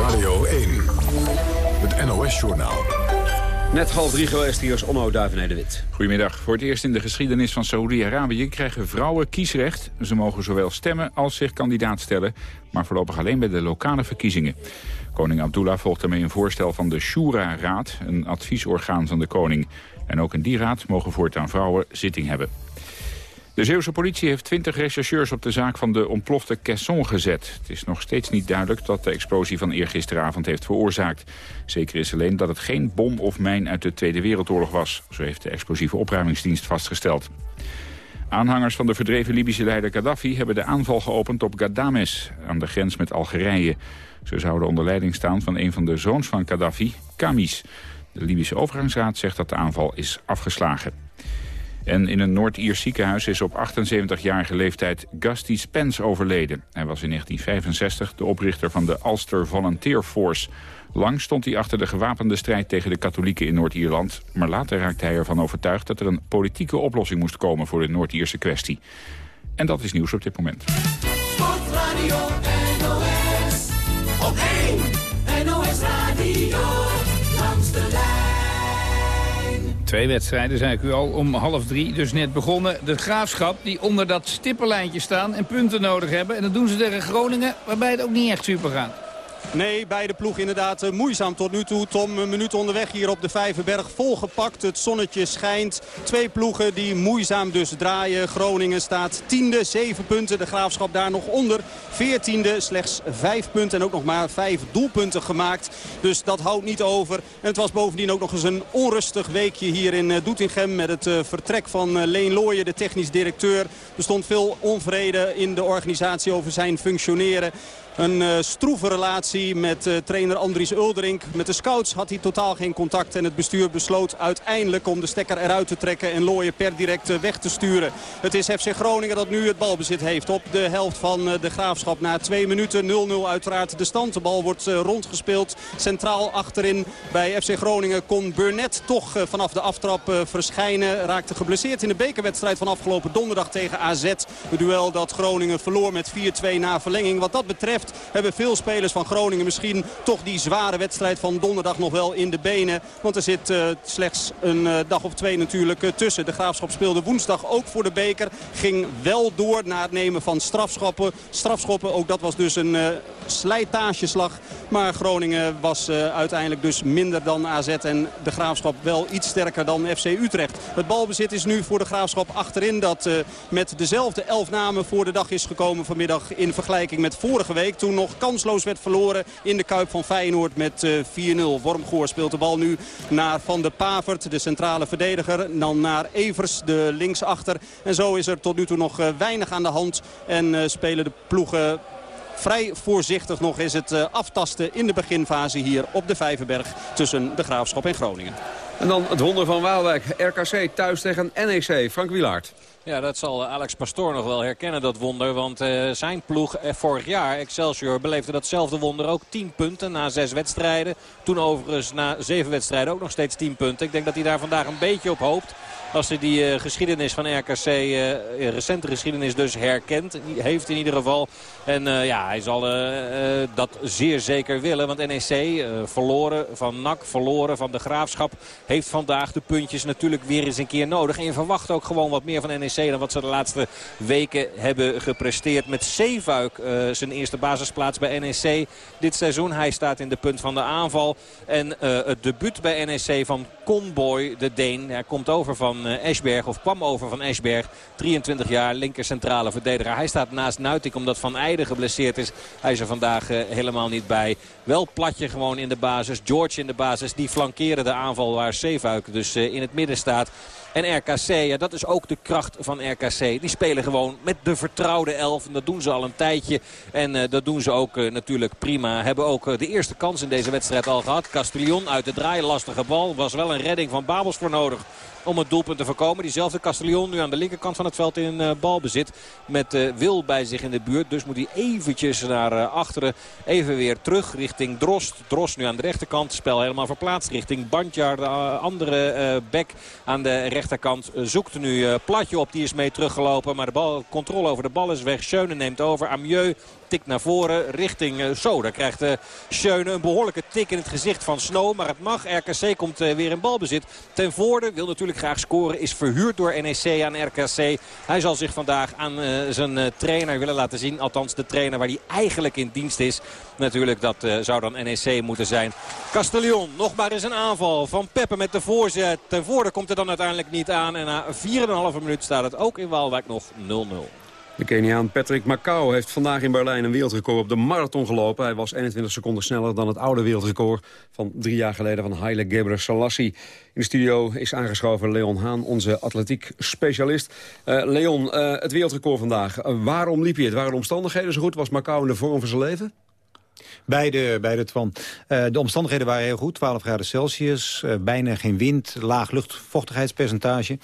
Radio 1, het NOS-journaal. Net half drie geweest, hier is Onno Duivenede-Wit. Goedemiddag. Voor het eerst in de geschiedenis van Saoedi-Arabië krijgen vrouwen kiesrecht. Ze mogen zowel stemmen als zich kandidaat stellen, maar voorlopig alleen bij de lokale verkiezingen. Koning Abdullah volgt daarmee een voorstel van de Shura-raad, een adviesorgaan van de koning. En ook in die raad mogen voortaan vrouwen zitting hebben. De Zeeuwse politie heeft 20 rechercheurs op de zaak van de ontplofte caisson gezet. Het is nog steeds niet duidelijk dat de explosie van eergisteravond heeft veroorzaakt. Zeker is alleen dat het geen bom of mijn uit de Tweede Wereldoorlog was. Zo heeft de explosieve opruimingsdienst vastgesteld. Aanhangers van de verdreven Libische leider Gaddafi hebben de aanval geopend op Ghadames aan de grens met Algerije. Ze zouden onder leiding staan van een van de zoons van Gaddafi, Kamis. De Libische overgangsraad zegt dat de aanval is afgeslagen. En in een Noord-Iers ziekenhuis is op 78-jarige leeftijd Gusty Spence overleden. Hij was in 1965 de oprichter van de Ulster Volunteer Force. Lang stond hij achter de gewapende strijd tegen de katholieken in Noord-Ierland. Maar later raakte hij ervan overtuigd dat er een politieke oplossing moest komen voor de Noord-Ierse kwestie. En dat is nieuws op dit moment. Twee wedstrijden zijn ik u al om half drie dus net begonnen. De Graafschap die onder dat stippenlijntje staan en punten nodig hebben. En dat doen ze tegen Groningen waarbij het ook niet echt super gaat. Nee, beide ploegen inderdaad eh, moeizaam tot nu toe. Tom, een minuut onderweg hier op de Vijverberg. Volgepakt, het zonnetje schijnt. Twee ploegen die moeizaam dus draaien. Groningen staat tiende, zeven punten. De Graafschap daar nog onder. Veertiende, slechts vijf punten en ook nog maar vijf doelpunten gemaakt. Dus dat houdt niet over. En het was bovendien ook nog eens een onrustig weekje hier in eh, Doetinchem... met het eh, vertrek van Leen Looyen, de technisch directeur. Er stond veel onvrede in de organisatie over zijn functioneren. Een uh, stroeve relatie met uh, trainer Andries Uldering. Met de scouts had hij totaal geen contact. En het bestuur besloot uiteindelijk om de stekker eruit te trekken. En Looien per direct uh, weg te sturen. Het is FC Groningen dat nu het balbezit heeft op de helft van de Graafschap. Na twee minuten 0-0 uiteraard de stand. De bal wordt rondgespeeld. Centraal achterin bij FC Groningen kon Burnett toch vanaf de aftrap verschijnen. Raakte geblesseerd in de bekerwedstrijd van afgelopen donderdag tegen AZ. Het duel dat Groningen verloor met 4-2 na verlenging. Wat dat betreft hebben veel spelers van Groningen misschien toch die zware wedstrijd van donderdag nog wel in de benen. Want er zit uh, slechts een uh, dag of twee natuurlijk uh, tussen. De Graafschap speelde woensdag ook voor de beker. Ging wel door na het nemen van strafschoppen. Strafschoppen, ook dat was dus een slijtageslag. Maar Groningen was uiteindelijk dus minder dan AZ. En de Graafschap wel iets sterker dan FC Utrecht. Het balbezit is nu voor de Graafschap achterin. Dat met dezelfde elf namen voor de dag is gekomen vanmiddag in vergelijking met vorige week toen nog kansloos werd verloren in de Kuip van Feyenoord met uh, 4-0. Wormgoor speelt de bal nu naar Van de Pavert, de centrale verdediger. Dan naar Evers, de linksachter. En zo is er tot nu toe nog uh, weinig aan de hand. En uh, spelen de ploegen vrij voorzichtig nog is het aftasten in de beginfase hier op de Vijverberg tussen de Graafschap en Groningen. En dan het wonder van Waalwijk. RKC thuis tegen NEC. Frank Wilaert. Ja, dat zal Alex Pastoor nog wel herkennen, dat wonder. Want uh, zijn ploeg uh, vorig jaar, Excelsior, beleefde datzelfde wonder ook. 10 punten na zes wedstrijden. Toen overigens na zeven wedstrijden ook nog steeds 10 punten. Ik denk dat hij daar vandaag een beetje op hoopt. Als hij die uh, geschiedenis van RKC, uh, recente geschiedenis dus herkent. Heeft in ieder geval. En ja, hij zal dat zeer zeker willen. Want NEC verloren van NAC, verloren van de Graafschap. Heeft vandaag de puntjes natuurlijk weer eens een keer nodig. En je verwacht ook gewoon wat meer van NEC dan wat ze de laatste weken hebben gepresteerd. Met Zeefuik zijn eerste basisplaats bij NEC dit seizoen. Hij staat in de punt van de aanval. En het debuut bij NEC van Conboy, de Deen. Hij komt over van uh, Esberg, of kwam over van Esberg. 23 jaar, linker centrale verdediger. Hij staat naast Nuitik omdat Van Eijden geblesseerd is. Hij is er vandaag helemaal niet bij. Wel platje gewoon in de basis. George in de basis. Die flankeren de aanval waar Zeefuik dus in het midden staat. En RKC, ja, dat is ook de kracht van RKC. Die spelen gewoon met de vertrouwde elf. En dat doen ze al een tijdje. En dat doen ze ook natuurlijk prima. Hebben ook de eerste kans in deze wedstrijd al gehad. Castellon uit de draai, lastige bal. Was wel een redding van Babels voor nodig om het doelpunt te voorkomen. Diezelfde Castellon nu aan de linkerkant van het veld in uh, balbezit. Met uh, Wil bij zich in de buurt. Dus moet hij eventjes naar uh, achteren. Even weer terug richting Drost. Drost nu aan de rechterkant. Spel helemaal verplaatst richting Bandjar. De andere bek aan de rechterkant zoekt nu Platje op. Die is mee teruggelopen. Maar de bal, controle over de bal is weg. Schöne neemt over. Amieux tik naar voren richting uh, zo. Daar krijgt uh, Schöne een behoorlijke tik in het gezicht van Snow. Maar het mag. RKC komt uh, weer in balbezit. Ten Voorde wil natuurlijk graag scoren. Is verhuurd door NEC aan RKC. Hij zal zich vandaag aan zijn trainer willen laten zien. Althans de trainer waar hij eigenlijk in dienst is. Natuurlijk dat zou dan NEC moeten zijn. Castellon nog maar eens een aanval van Peppe met de voorzet. Ten Voorde komt er dan uiteindelijk niet aan. En na 4,5 minuut staat het ook in Waalwijk nog 0-0. De Keniaan Patrick Macau heeft vandaag in Berlijn een wereldrecord op de marathon gelopen. Hij was 21 seconden sneller dan het oude wereldrecord van drie jaar geleden van Haile Gebre Selassie. In de studio is aangeschoven Leon Haan, onze atletiek specialist. Uh, Leon, uh, het wereldrecord vandaag. Uh, waarom liep je het? Waren de omstandigheden zo goed? Was Macau in de vorm van zijn leven? Beide, beide van. De omstandigheden waren heel goed. 12 graden Celsius, bijna geen wind, laag luchtvochtigheidspercentage.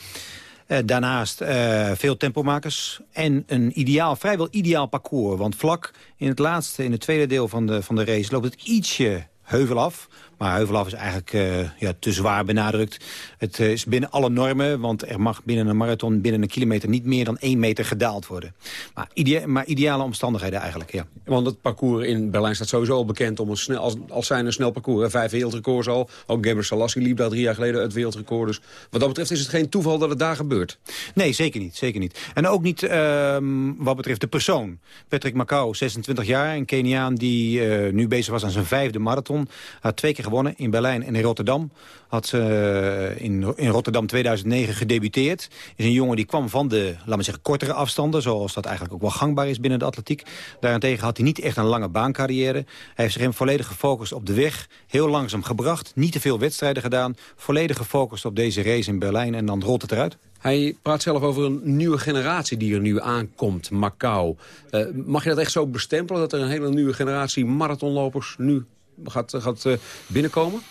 Uh, daarnaast uh, veel tempomakers en een ideaal, vrijwel ideaal parcours. Want vlak in het laatste, in het tweede deel van de, van de race... loopt het ietsje heuvel af. Maar heuvelaf is eigenlijk uh, ja, te zwaar benadrukt. Het uh, is binnen alle normen, want er mag binnen een marathon... binnen een kilometer niet meer dan één meter gedaald worden. Maar, idea maar ideale omstandigheden eigenlijk, ja. Want het parcours in Berlijn staat sowieso al bekend... om een snel, als, als zijn een snel parcours. Vijf wereldrecords al. Ook Gebre Selassie liep daar drie jaar geleden het wereldrecord. Dus wat dat betreft is het geen toeval dat het daar gebeurt. Nee, zeker niet. Zeker niet. En ook niet uh, wat betreft de persoon. Patrick Macau, 26 jaar, een Keniaan die uh, nu bezig was aan zijn vijfde marathon. Had twee keer gewonnen in Berlijn en in Rotterdam. Had uh, in, in Rotterdam 2009 gedebuteerd. Is een jongen die kwam van de, laten we zeggen, kortere afstanden. Zoals dat eigenlijk ook wel gangbaar is binnen de atletiek. Daarentegen had hij niet echt een lange baancarrière. Hij heeft zich volledig gefocust op de weg. Heel langzaam gebracht. Niet te veel wedstrijden gedaan. Volledig gefocust op deze race in Berlijn. En dan rolt het eruit. Hij praat zelf over een nieuwe generatie die er nu aankomt, Macau. Uh, mag je dat echt zo bestempelen, dat er een hele nieuwe generatie marathonlopers nu gaat, uh, binnenkomen?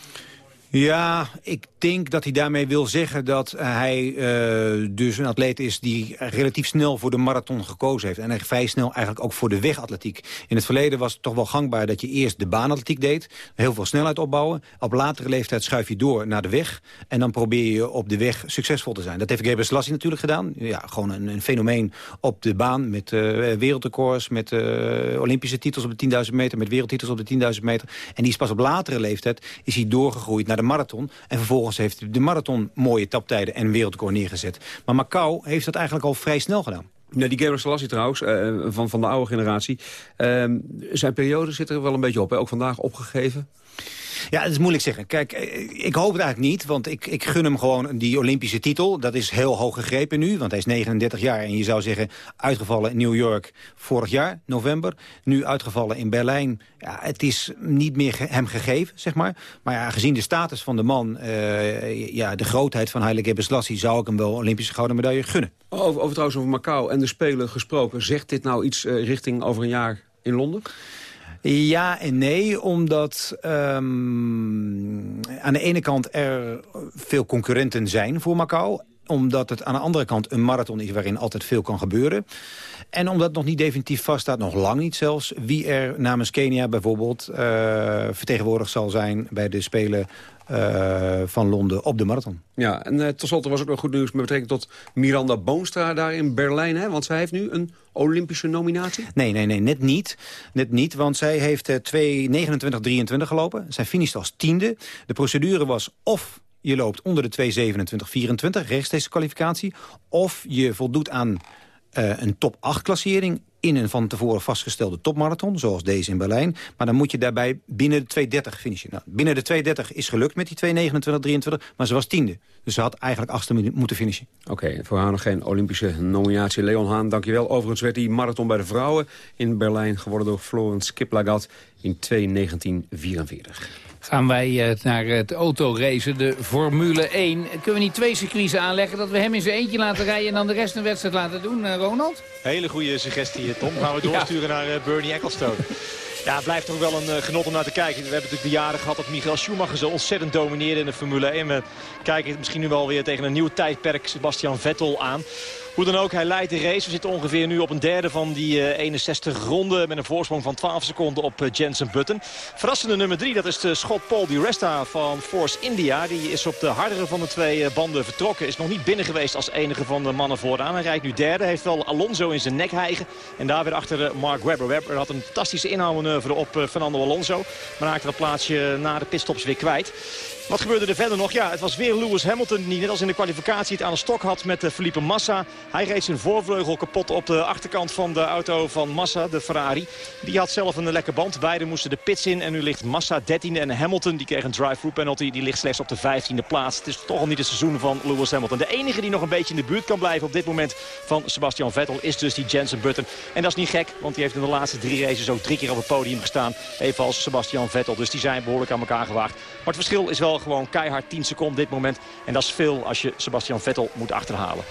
Ja, ik denk dat hij daarmee wil zeggen dat hij uh, dus een atleet is... die relatief snel voor de marathon gekozen heeft. En vrij snel eigenlijk ook voor de wegatletiek. In het verleden was het toch wel gangbaar dat je eerst de baanatletiek deed. Heel veel snelheid opbouwen. Op latere leeftijd schuif je door naar de weg. En dan probeer je op de weg succesvol te zijn. Dat heeft Gebre Selassie natuurlijk gedaan. Ja, gewoon een, een fenomeen op de baan met uh, wereldrecords... met Olympische titels op de 10.000 meter... met wereldtitels op de 10.000 meter. En die is pas op latere leeftijd is hij doorgegroeid naar de marathon. En vervolgens heeft de marathon mooie taptijden en wereldrecord neergezet. Maar Macau heeft dat eigenlijk al vrij snel gedaan. Ja, die Gabriel Selassie trouwens, uh, van, van de oude generatie. Uh, zijn periode zit er wel een beetje op. Hè? Ook vandaag opgegeven. Ja, het is moeilijk zeggen. Kijk, ik hoop het eigenlijk niet, want ik, ik gun hem gewoon die Olympische titel. Dat is heel hoog gegrepen nu, want hij is 39 jaar. En je zou zeggen, uitgevallen in New York vorig jaar, november. Nu uitgevallen in Berlijn. Ja, het is niet meer hem gegeven, zeg maar. Maar ja, gezien de status van de man, uh, ja, de grootheid van Haile Gebrselassie... zou ik hem wel Olympische gouden medaille gunnen. Over, over trouwens over Macau en de Spelen gesproken. Zegt dit nou iets uh, richting over een jaar in Londen? Ja en nee, omdat um, aan de ene kant er veel concurrenten zijn voor Macau omdat het aan de andere kant een marathon is waarin altijd veel kan gebeuren. En omdat het nog niet definitief vaststaat, nog lang niet zelfs... wie er namens Kenia bijvoorbeeld uh, vertegenwoordigd zal zijn... bij de Spelen uh, van Londen op de marathon. Ja, en uh, tot slot was ook nog goed nieuws met betrekking tot Miranda Boonstra daar in Berlijn. Hè? Want zij heeft nu een Olympische nominatie? Nee, nee, nee, net niet. Net niet, want zij heeft uh, 2.29.23 gelopen. Zij finishte als tiende. De procedure was of je loopt onder de 2.27.24, rechtstreeks kwalificatie. Of je voldoet aan eh, een top 8 klassering in een van tevoren vastgestelde topmarathon, zoals deze in Berlijn. Maar dan moet je daarbij binnen de 2.30 finishen. Nou, binnen de 2.30 is gelukt met die 2.29.23, maar ze was tiende. Dus ze had eigenlijk achtste moeten finishen. Oké, voor haar nog geen Olympische nominatie. Leon Haan, dankjewel. Overigens werd die marathon bij de vrouwen in Berlijn... geworden door Florence Kiplagat in 2.1944 gaan wij eh, naar het autoracen, de Formule 1. Kunnen we niet twee circuits aanleggen, dat we hem in zijn eentje laten rijden... en dan de rest een wedstrijd laten doen, eh, Ronald? Hele goede suggestie, Tom. Gaan we (laughs) doorsturen naar eh, Bernie Ecclestone. Ja, het blijft toch wel een genot om naar te kijken. We hebben natuurlijk de jaren gehad dat Michael Schumacher zo ontzettend domineerde in de Formule 1. We kijken misschien nu wel weer tegen een nieuw tijdperk Sebastian Vettel aan. Hoe dan ook, hij leidt de race. We zitten ongeveer nu op een derde van die 61 eh, ronden. Met een voorsprong van 12 seconden op uh, Jensen Button. Verrassende nummer 3, dat is de schot Paul Di Resta van Force India. Die is op de hardere van de twee eh, banden vertrokken. Is nog niet binnen geweest als enige van de mannen vooraan. Hij rijdt nu derde. Heeft wel Alonso in zijn nek hijgen. En daar weer achter Mark Webber. Webber had een fantastische inhaalmanoeuvre op Fernando Alonso. Maar raakte dat plaatsje na de pitstops weer kwijt. Wat gebeurde er verder nog? Ja, het was weer Lewis Hamilton die net als in de kwalificatie het aan de stok had met Felipe Massa. Hij reed zijn voorvleugel kapot op de achterkant van de auto van Massa, de Ferrari. Die had zelf een lekke band. Beiden moesten de pits in en nu ligt Massa 13e en Hamilton die kreeg een drive-through penalty. Die ligt slechts op de 15e plaats. Het is toch al niet het seizoen van Lewis Hamilton. De enige die nog een beetje in de buurt kan blijven op dit moment van Sebastian Vettel is dus die Jensen Button. En dat is niet gek, want die heeft in de laatste drie races ook drie keer op het podium gestaan. Evenals Sebastian Vettel. Dus die zijn behoorlijk aan elkaar gewaagd. Maar het verschil is wel gewoon keihard 10 seconden dit moment. En dat is veel als je Sebastian Vettel moet achterhalen.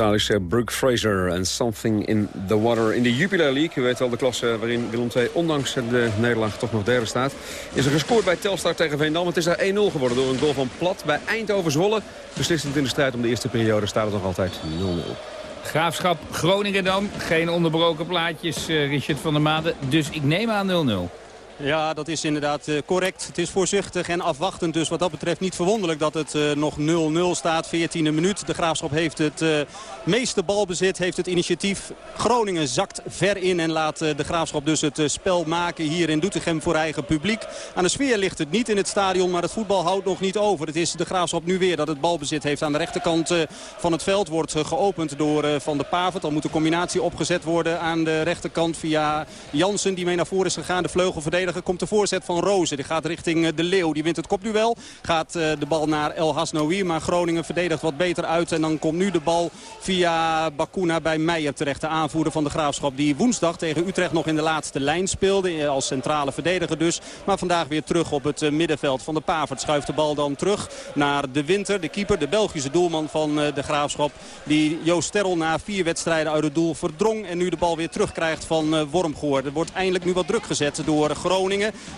Australische Brooke Fraser en Something in the Water. In de Jupiler League, u weet wel de klasse waarin Willem II ondanks de nederlaag toch nog derde staat... is er gescoord bij Telstar tegen Veendam. Het is daar 1-0 geworden door een goal van Plat bij Eindhoven Zwolle. Beslissend in de strijd om de eerste periode staat het nog altijd 0-0. Graafschap Groningen dan. Geen onderbroken plaatjes, uh, Richard van der Maden. Dus ik neem aan 0-0. Ja, dat is inderdaad uh, correct. Het is voorzichtig en afwachtend. Dus wat dat betreft niet verwonderlijk dat het uh, nog 0-0 staat. 14e minuut. De Graafschap heeft het uh, meeste balbezit, heeft het initiatief. Groningen zakt ver in en laat de Graafschap dus het spel maken hier in Doetinchem voor eigen publiek. Aan de sfeer ligt het niet in het stadion, maar het voetbal houdt nog niet over. Het is de Graafschap nu weer dat het balbezit heeft. Aan de rechterkant van het veld wordt geopend door Van der Pavert. Dan moet de combinatie opgezet worden aan de rechterkant via Jansen die mee naar voren is gegaan. De vleugelverdediger komt de voorzet van Rozen. Die gaat richting eh, de Leeuw. Die wint het kopduel. Gaat eh, de bal naar El Hasnoui. Maar Groningen verdedigt wat beter uit. En dan komt nu de bal via Bakuna bij Meijer terecht. De aanvoerder van de Graafschap. Die woensdag tegen Utrecht nog in de laatste lijn speelde. Eh, als centrale verdediger dus. Maar vandaag weer terug op het middenveld van de Pavert. Schuift de bal dan terug naar de Winter. De keeper, de Belgische doelman van de Graafschap. Die Joost Sterrel na vier wedstrijden uit het doel verdrong. En nu de bal weer terugkrijgt van Wormgoor. Er wordt eindelijk nu wat druk gezet door Groningen.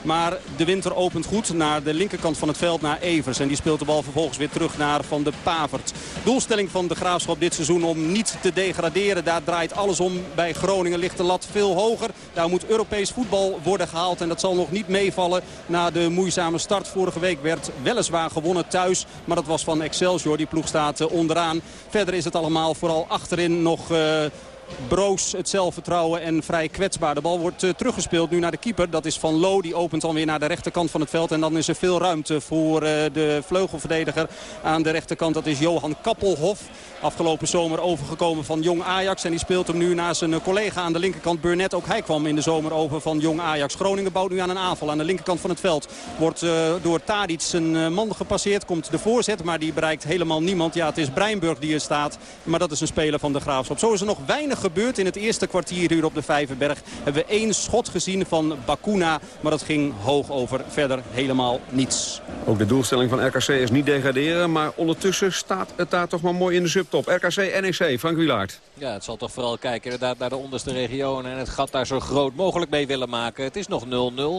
Maar de winter opent goed naar de linkerkant van het veld naar Evers. En die speelt de bal vervolgens weer terug naar Van de Pavert. Doelstelling van de Graafschap dit seizoen om niet te degraderen. Daar draait alles om. Bij Groningen ligt de lat veel hoger. Daar moet Europees voetbal worden gehaald. En dat zal nog niet meevallen na de moeizame start. Vorige week werd weliswaar gewonnen thuis. Maar dat was van Excelsior. Die ploeg staat eh, onderaan. Verder is het allemaal vooral achterin nog... Uh, broos het zelfvertrouwen en vrij kwetsbaar. De bal wordt uh, teruggespeeld nu naar de keeper. Dat is Van Lo. Die opent dan weer naar de rechterkant van het veld. En dan is er veel ruimte voor uh, de vleugelverdediger aan de rechterkant. Dat is Johan Kappelhof. Afgelopen zomer overgekomen van Jong Ajax. En die speelt hem nu naar zijn collega aan de linkerkant Burnett. Ook hij kwam in de zomer over van Jong Ajax. Groningen bouwt nu aan een aanval aan de linkerkant van het veld. Wordt uh, door Tadic zijn man gepasseerd. Komt de voorzet, maar die bereikt helemaal niemand. Ja, het is Breinburg die er staat. Maar dat is een speler van de Graafschap. Zo is er nog weinig gebeurd in het eerste kwartier hier op de Vijverberg. Hebben we één schot gezien van Bakuna. Maar dat ging hoog over. Verder helemaal niets. Ook de doelstelling van RKC is niet degraderen. Maar ondertussen staat het daar toch maar mooi in de subtop. RKC, NEC, Frank Wilaert. Ja, het zal toch vooral kijken inderdaad naar de onderste regionen. En het gat daar zo groot mogelijk mee willen maken. Het is nog 0-0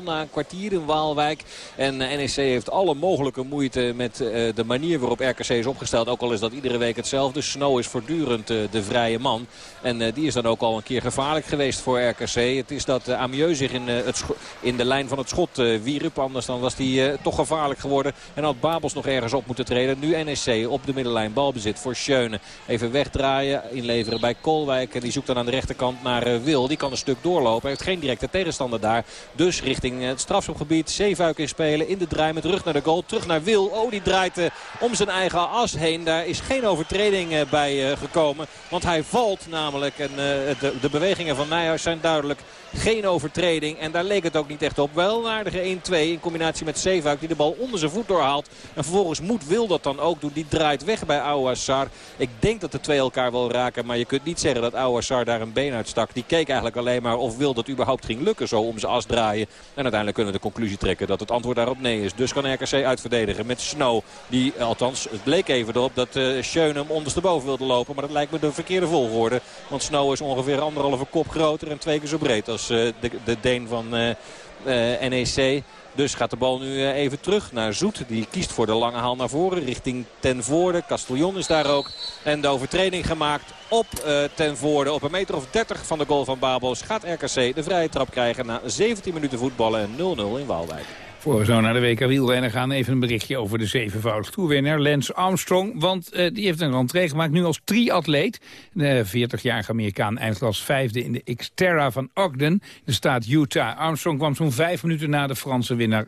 na een kwartier in Waalwijk. En NEC heeft alle mogelijke moeite met uh, de manier waarop RKC is opgesteld. Ook al is dat iedere week hetzelfde. Snow is voortdurend uh, de vrije man. En uh, die is dan ook al een keer gevaarlijk geweest voor RKC. Het is dat uh, Amieux zich in, uh, het in de lijn van het schot wierp. Anders dan was hij toch gevaarlijk geworden. En had Babels nog ergens op moeten treden. Nu NEC op de middenlijn. Balbezit voor Schöne. Even wegdraaien. Inleveren bij Kolwijk. En die zoekt dan aan de rechterkant naar Wil. Die kan een stuk doorlopen. Heeft geen directe tegenstander daar. Dus richting het strafschopgebied. Zeefuik in spelen. In de draai met rug naar de goal. Terug naar Wil. Oh, die draait om zijn eigen as heen. Daar is geen overtreding bij gekomen. Want hij valt namelijk. En de, de bewegingen van Nijhuis zijn duidelijk geen overtreding. En daar leek het ook niet echt op. Wel een aardige 1-2 in combinatie met Zeefuik die de bal onder zijn voet doorhaalt. En vervolgens moet Wil dat dan ook doen. Die draait weg bij Ouassar. Ik denk dat de twee elkaar wel raken. Maar je kunt niet zeggen dat Ouassar daar een been uitstak. Die keek eigenlijk alleen maar of Wil dat überhaupt ging lukken zo om zijn as draaien. En uiteindelijk kunnen we de conclusie trekken dat het antwoord daarop nee is. Dus kan RKC uitverdedigen met Snow. Die althans, het bleek even erop dat uh, Schöne hem ondersteboven wilde lopen. Maar dat lijkt me de verkeerde volgorde. Want Snow is ongeveer anderhalve kop groter en twee keer zo breed als uh, de, de Deen van uh, uh, NEC. Dus gaat de bal nu even terug naar Zoet. Die kiest voor de lange haal naar voren richting Ten Voorde. Castellon is daar ook. En de overtreding gemaakt op uh, Ten Voorde. Op een meter of 30 van de goal van Babos gaat RKC de vrije trap krijgen na 17 minuten voetballen en 0-0 in Waalwijk. Voor we zo naar de WK wielrennen gaan, even een berichtje over de zevenvoudig toerwinnaar Lance Armstrong. Want uh, die heeft een rentree gemaakt nu als triatleet. De 40-jarige Amerikaan eindigt als vijfde in de Xterra van Ogden, de staat Utah. Armstrong kwam zo'n vijf minuten na de Franse winnaar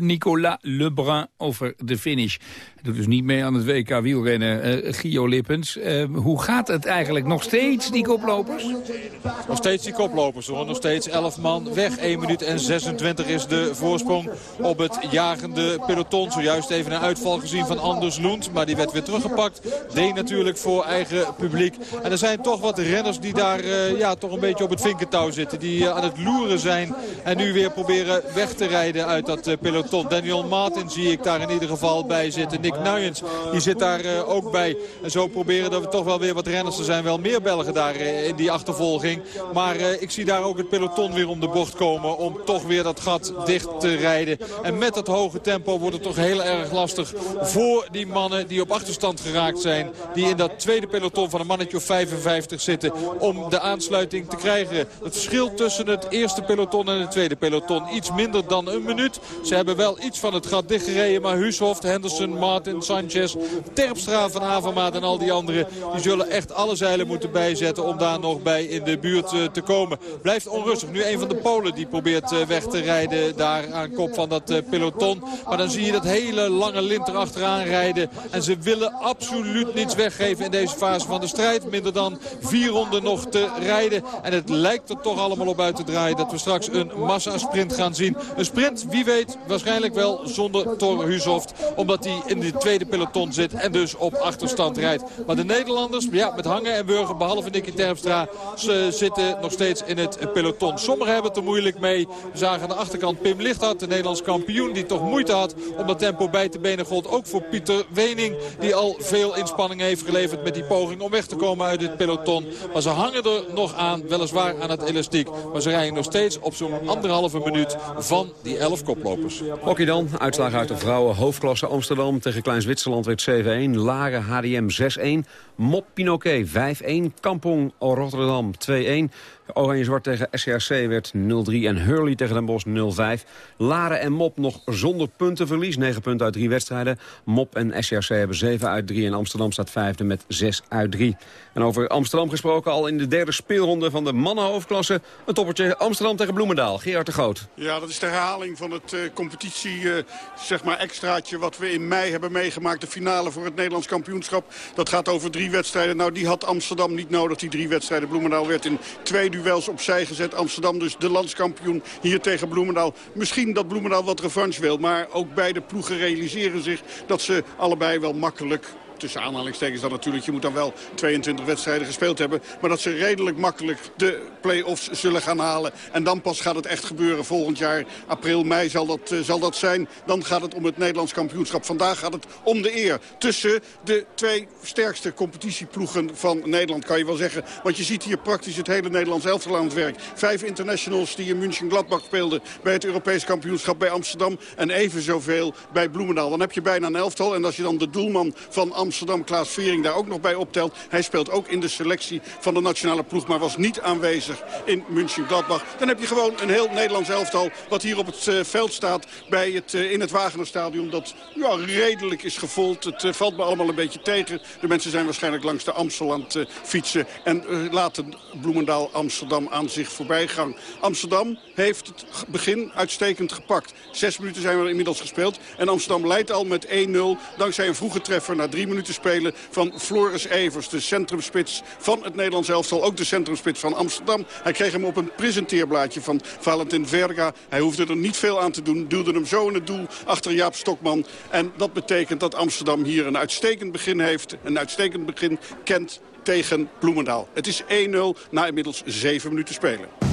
Nicolas Lebrun over de finish. Doet dus niet mee aan het WK wielrennen, uh, Gio Lippens. Uh, hoe gaat het eigenlijk? Nog steeds die koplopers? Nog steeds die koplopers hoor. Nog steeds 11 man weg. 1 minuut en 26 is de voorsprong op het jagende peloton. Zojuist even een uitval gezien van Anders Loent. Maar die werd weer teruggepakt. Deed natuurlijk voor eigen publiek. En er zijn toch wat renners die daar uh, ja, toch een beetje op het vinkentouw zitten. Die uh, aan het loeren zijn. En nu weer proberen weg te rijden uit dat uh, peloton. Daniel Martin zie ik daar in ieder geval bij zitten. Nick Nuyens die zit daar ook bij. En zo proberen dat we toch wel weer wat renners. Er zijn wel meer Belgen daar in die achtervolging. Maar ik zie daar ook het peloton weer om de bocht komen. Om toch weer dat gat dicht te rijden En met dat hoge tempo wordt het toch heel erg lastig voor die mannen die op achterstand geraakt zijn. Die in dat tweede peloton van een mannetje of 55 zitten om de aansluiting te krijgen. Het verschil tussen het eerste peloton en het tweede peloton iets minder dan een minuut. Ze hebben wel iets van het gat dichtgereden, maar Huushoft, Henderson, Martin, Sanchez, Terpstra, Van Avermaat en al die anderen... die zullen echt alle zeilen moeten bijzetten om daar nog bij in de buurt eh, te komen. Blijft onrustig. Nu een van de Polen die probeert eh, weg te rijden daar aan kop van dat eh, peloton. Maar dan zie je dat hele lange lint erachteraan rijden. En ze willen absoluut niets weggeven in deze fase van de strijd. Minder dan vier ronden nog te rijden. En het lijkt er toch allemaal op uit te draaien dat we straks een massa-sprint gaan zien. Een sprint, wie weet, waarschijnlijk wel zonder Thor Huzoft. Omdat hij in de tweede peloton zit en dus op achterstand rijdt. Maar de Nederlanders, ja, met Hangen en Burger, behalve Nicky Terpstra... ze zitten nog steeds in het peloton. Sommigen hebben het er moeilijk mee. We zagen aan de achterkant Pim Lichthart, Nederlands kampioen... die toch moeite had om dat tempo bij te benen. Gold ook voor Pieter Wening, die al veel inspanning heeft geleverd... met die poging om weg te komen uit dit peloton. Maar ze hangen er nog aan, weliswaar aan het elastiek. Maar ze rijden nog steeds op zo'n anderhalve minuut van die elf koplopers. Hockey dan. Uitslagen uit de vrouwen hoofdklasse Amsterdam tegen Klein-Zwitserland werd 7-1. Laren HDM 6-1. Mop Pinoquet 5-1. Kampong Rotterdam 2-1. Oranje-Zwart tegen SCRC werd 0-3 en Hurley tegen Den Bosch 0-5. Laren en Mop nog zonder puntenverlies. 9 punten uit 3 wedstrijden. Mop en SCRC hebben 7 uit 3 en Amsterdam staat vijfde met 6 uit 3. En over Amsterdam gesproken al in de derde speelronde van de mannenhoofdklasse. Een toppertje Amsterdam tegen Bloemendaal. Gerard de Groot. Ja, dat is de herhaling van het uh, competitie, uh, zeg maar extraatje wat we in mei hebben meegemaakt. De finale voor het Nederlands kampioenschap. Dat gaat over drie wedstrijden. Nou, die had Amsterdam niet nodig, die drie wedstrijden. Bloemendaal werd in twee duels opzij gezet. Amsterdam dus de landskampioen hier tegen Bloemendaal. Misschien dat Bloemendaal wat revanche wil. Maar ook beide ploegen realiseren zich dat ze allebei wel makkelijk tussen aanhalingstekens dan natuurlijk. Je moet dan wel 22 wedstrijden gespeeld hebben. Maar dat ze redelijk makkelijk de play-offs zullen gaan halen. En dan pas gaat het echt gebeuren. Volgend jaar, april, mei zal dat, uh, zal dat zijn. Dan gaat het om het Nederlands kampioenschap. Vandaag gaat het om de eer. Tussen de twee sterkste competitieploegen van Nederland, kan je wel zeggen. Want je ziet hier praktisch het hele Nederlands elftal aan het werk. Vijf internationals die in München-Gladbach speelden bij het Europees kampioenschap bij Amsterdam. En even zoveel bij Bloemendaal. Dan heb je bijna een elftal. En als je dan de doelman van Amsterdam, Klaas Vering, daar ook nog bij optelt. Hij speelt ook in de selectie van de nationale ploeg, maar was niet aanwezig in München-Gladbach. Dan heb je gewoon een heel Nederlands elftal wat hier op het uh, veld staat bij het, uh, in het Wagenerstadion. Dat ja, redelijk is gevoeld. Het uh, valt me allemaal een beetje tegen. De mensen zijn waarschijnlijk langs de Amstel aan het fietsen en laten Bloemendaal Amsterdam aan zich voorbij gaan. Amsterdam heeft het begin uitstekend gepakt. Zes minuten zijn er inmiddels gespeeld. En Amsterdam leidt al met 1-0 dankzij een vroege treffer na drie minuten spelen van Floris Evers. De centrumspits van het Nederlands elftal. Ook de centrumspits van Amsterdam. Hij kreeg hem op een presenteerblaadje van Valentin Verga. Hij hoefde er niet veel aan te doen. Duwde hem zo in het doel achter Jaap Stokman. En dat betekent dat Amsterdam hier een uitstekend begin heeft. Een uitstekend begin kent tegen Bloemendaal. Het is 1-0 na inmiddels 7 minuten spelen.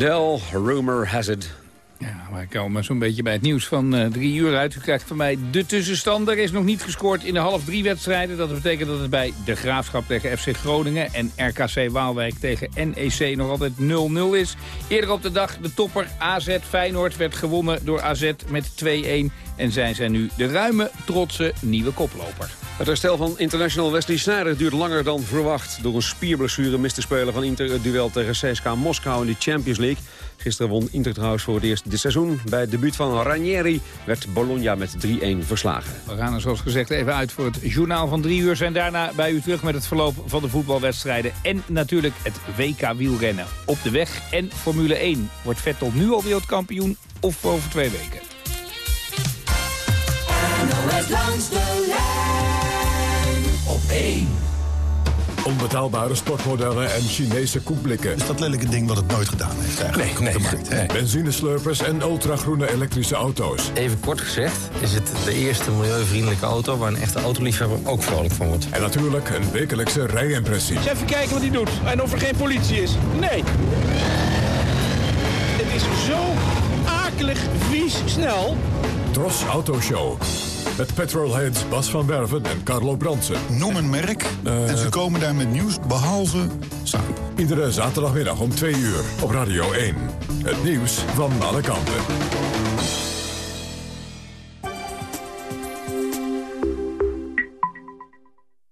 Adele, Rumor Has It. Ja, ik komen zo'n beetje bij het nieuws van eh, drie uur uit. U krijgt van mij de tussenstand. Er is nog niet gescoord in de half drie wedstrijden. Dat betekent dat het bij De Graafschap tegen FC Groningen... en RKC Waalwijk tegen NEC nog altijd 0-0 is. Eerder op de dag de topper AZ Feyenoord werd gewonnen door AZ met 2-1. En zij zijn nu de ruime, trotse nieuwe koploper. Het herstel van international Wesley Sneijder duurt langer dan verwacht. Door een spierblessure mist de speler van Inter het duel tegen CSKA Moskou in de Champions League. Gisteren won Inter trouwens voor het eerst dit seizoen. Bij het debuut van Ranieri werd Bologna met 3-1 verslagen. We gaan er zoals gezegd even uit voor het journaal van drie uur. Zijn daarna bij u terug met het verloop van de voetbalwedstrijden. En natuurlijk het WK wielrennen. Op de weg en Formule 1. Wordt Vettel nu al wereldkampioen of over twee weken? NOS langs de lijn op 1. Onbetaalbare sportmodellen en Chinese koekblikken. Is dat lelijke ding wat het nooit gedaan heeft eigenlijk? Nee, nee, Benzineslurpers en ultragroene elektrische auto's. Even kort gezegd is het de eerste milieuvriendelijke auto... waar een echte autoliefhebber ook vrolijk van wordt. En natuurlijk een wekelijkse rijimpressie. Eens even kijken wat hij doet en of er geen politie is. Nee. Het is zo akelig, vies, snel. Tros Autoshow. Met petrolheads Bas van Werven en Carlo Bransen. Noem een merk en ze komen daar met nieuws behalve samen. Iedere zaterdagmiddag om 2 uur op Radio 1. Het nieuws van alle kanten.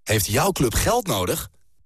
Heeft jouw club geld nodig?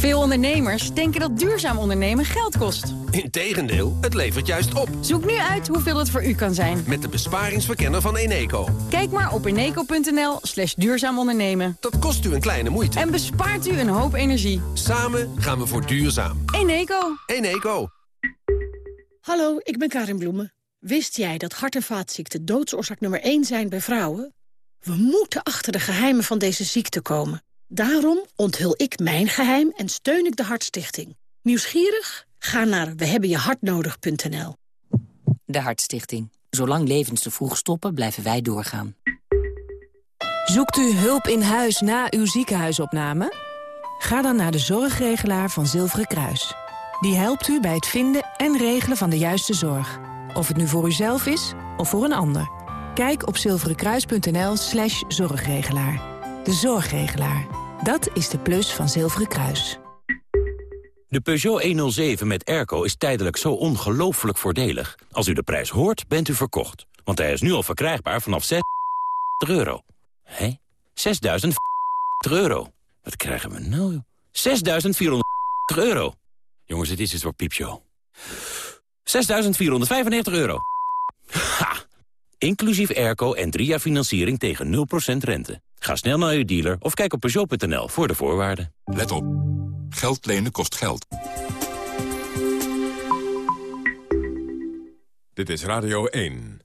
Veel ondernemers denken dat duurzaam ondernemen geld kost. Integendeel, het levert juist op. Zoek nu uit hoeveel het voor u kan zijn. Met de besparingsverkenner van Eneco. Kijk maar op eneco.nl slash duurzaam ondernemen. Dat kost u een kleine moeite. En bespaart u een hoop energie. Samen gaan we voor duurzaam. Eneco. Eneco. Hallo, ik ben Karin Bloemen. Wist jij dat hart- en vaatziekten doodsoorzaak nummer 1 zijn bij vrouwen? We moeten achter de geheimen van deze ziekte komen. Daarom onthul ik mijn geheim en steun ik de Hartstichting. Nieuwsgierig? Ga naar wehebbenjehartnodig.nl. De Hartstichting. Zolang levens te vroeg stoppen, blijven wij doorgaan. Zoekt u hulp in huis na uw ziekenhuisopname? Ga dan naar de zorgregelaar van Zilveren Kruis. Die helpt u bij het vinden en regelen van de juiste zorg. Of het nu voor uzelf is of voor een ander. Kijk op zilverenkruis.nl slash zorgregelaar. De zorgregelaar. Dat is de plus van Zilveren Kruis. De Peugeot 107 met airco is tijdelijk zo ongelooflijk voordelig. Als u de prijs hoort, bent u verkocht. Want hij is nu al verkrijgbaar vanaf 6 euro. Hé? 6.000 euro. Wat krijgen we nou? 6.400 euro. Jongens, dit is het voor piepshow. 6.495 euro. Ha! Inclusief airco en drie jaar financiering tegen 0% rente. Ga snel naar uw dealer of kijk op Peugeot.nl voor de voorwaarden. Let op. Geld lenen kost geld. Dit is Radio 1.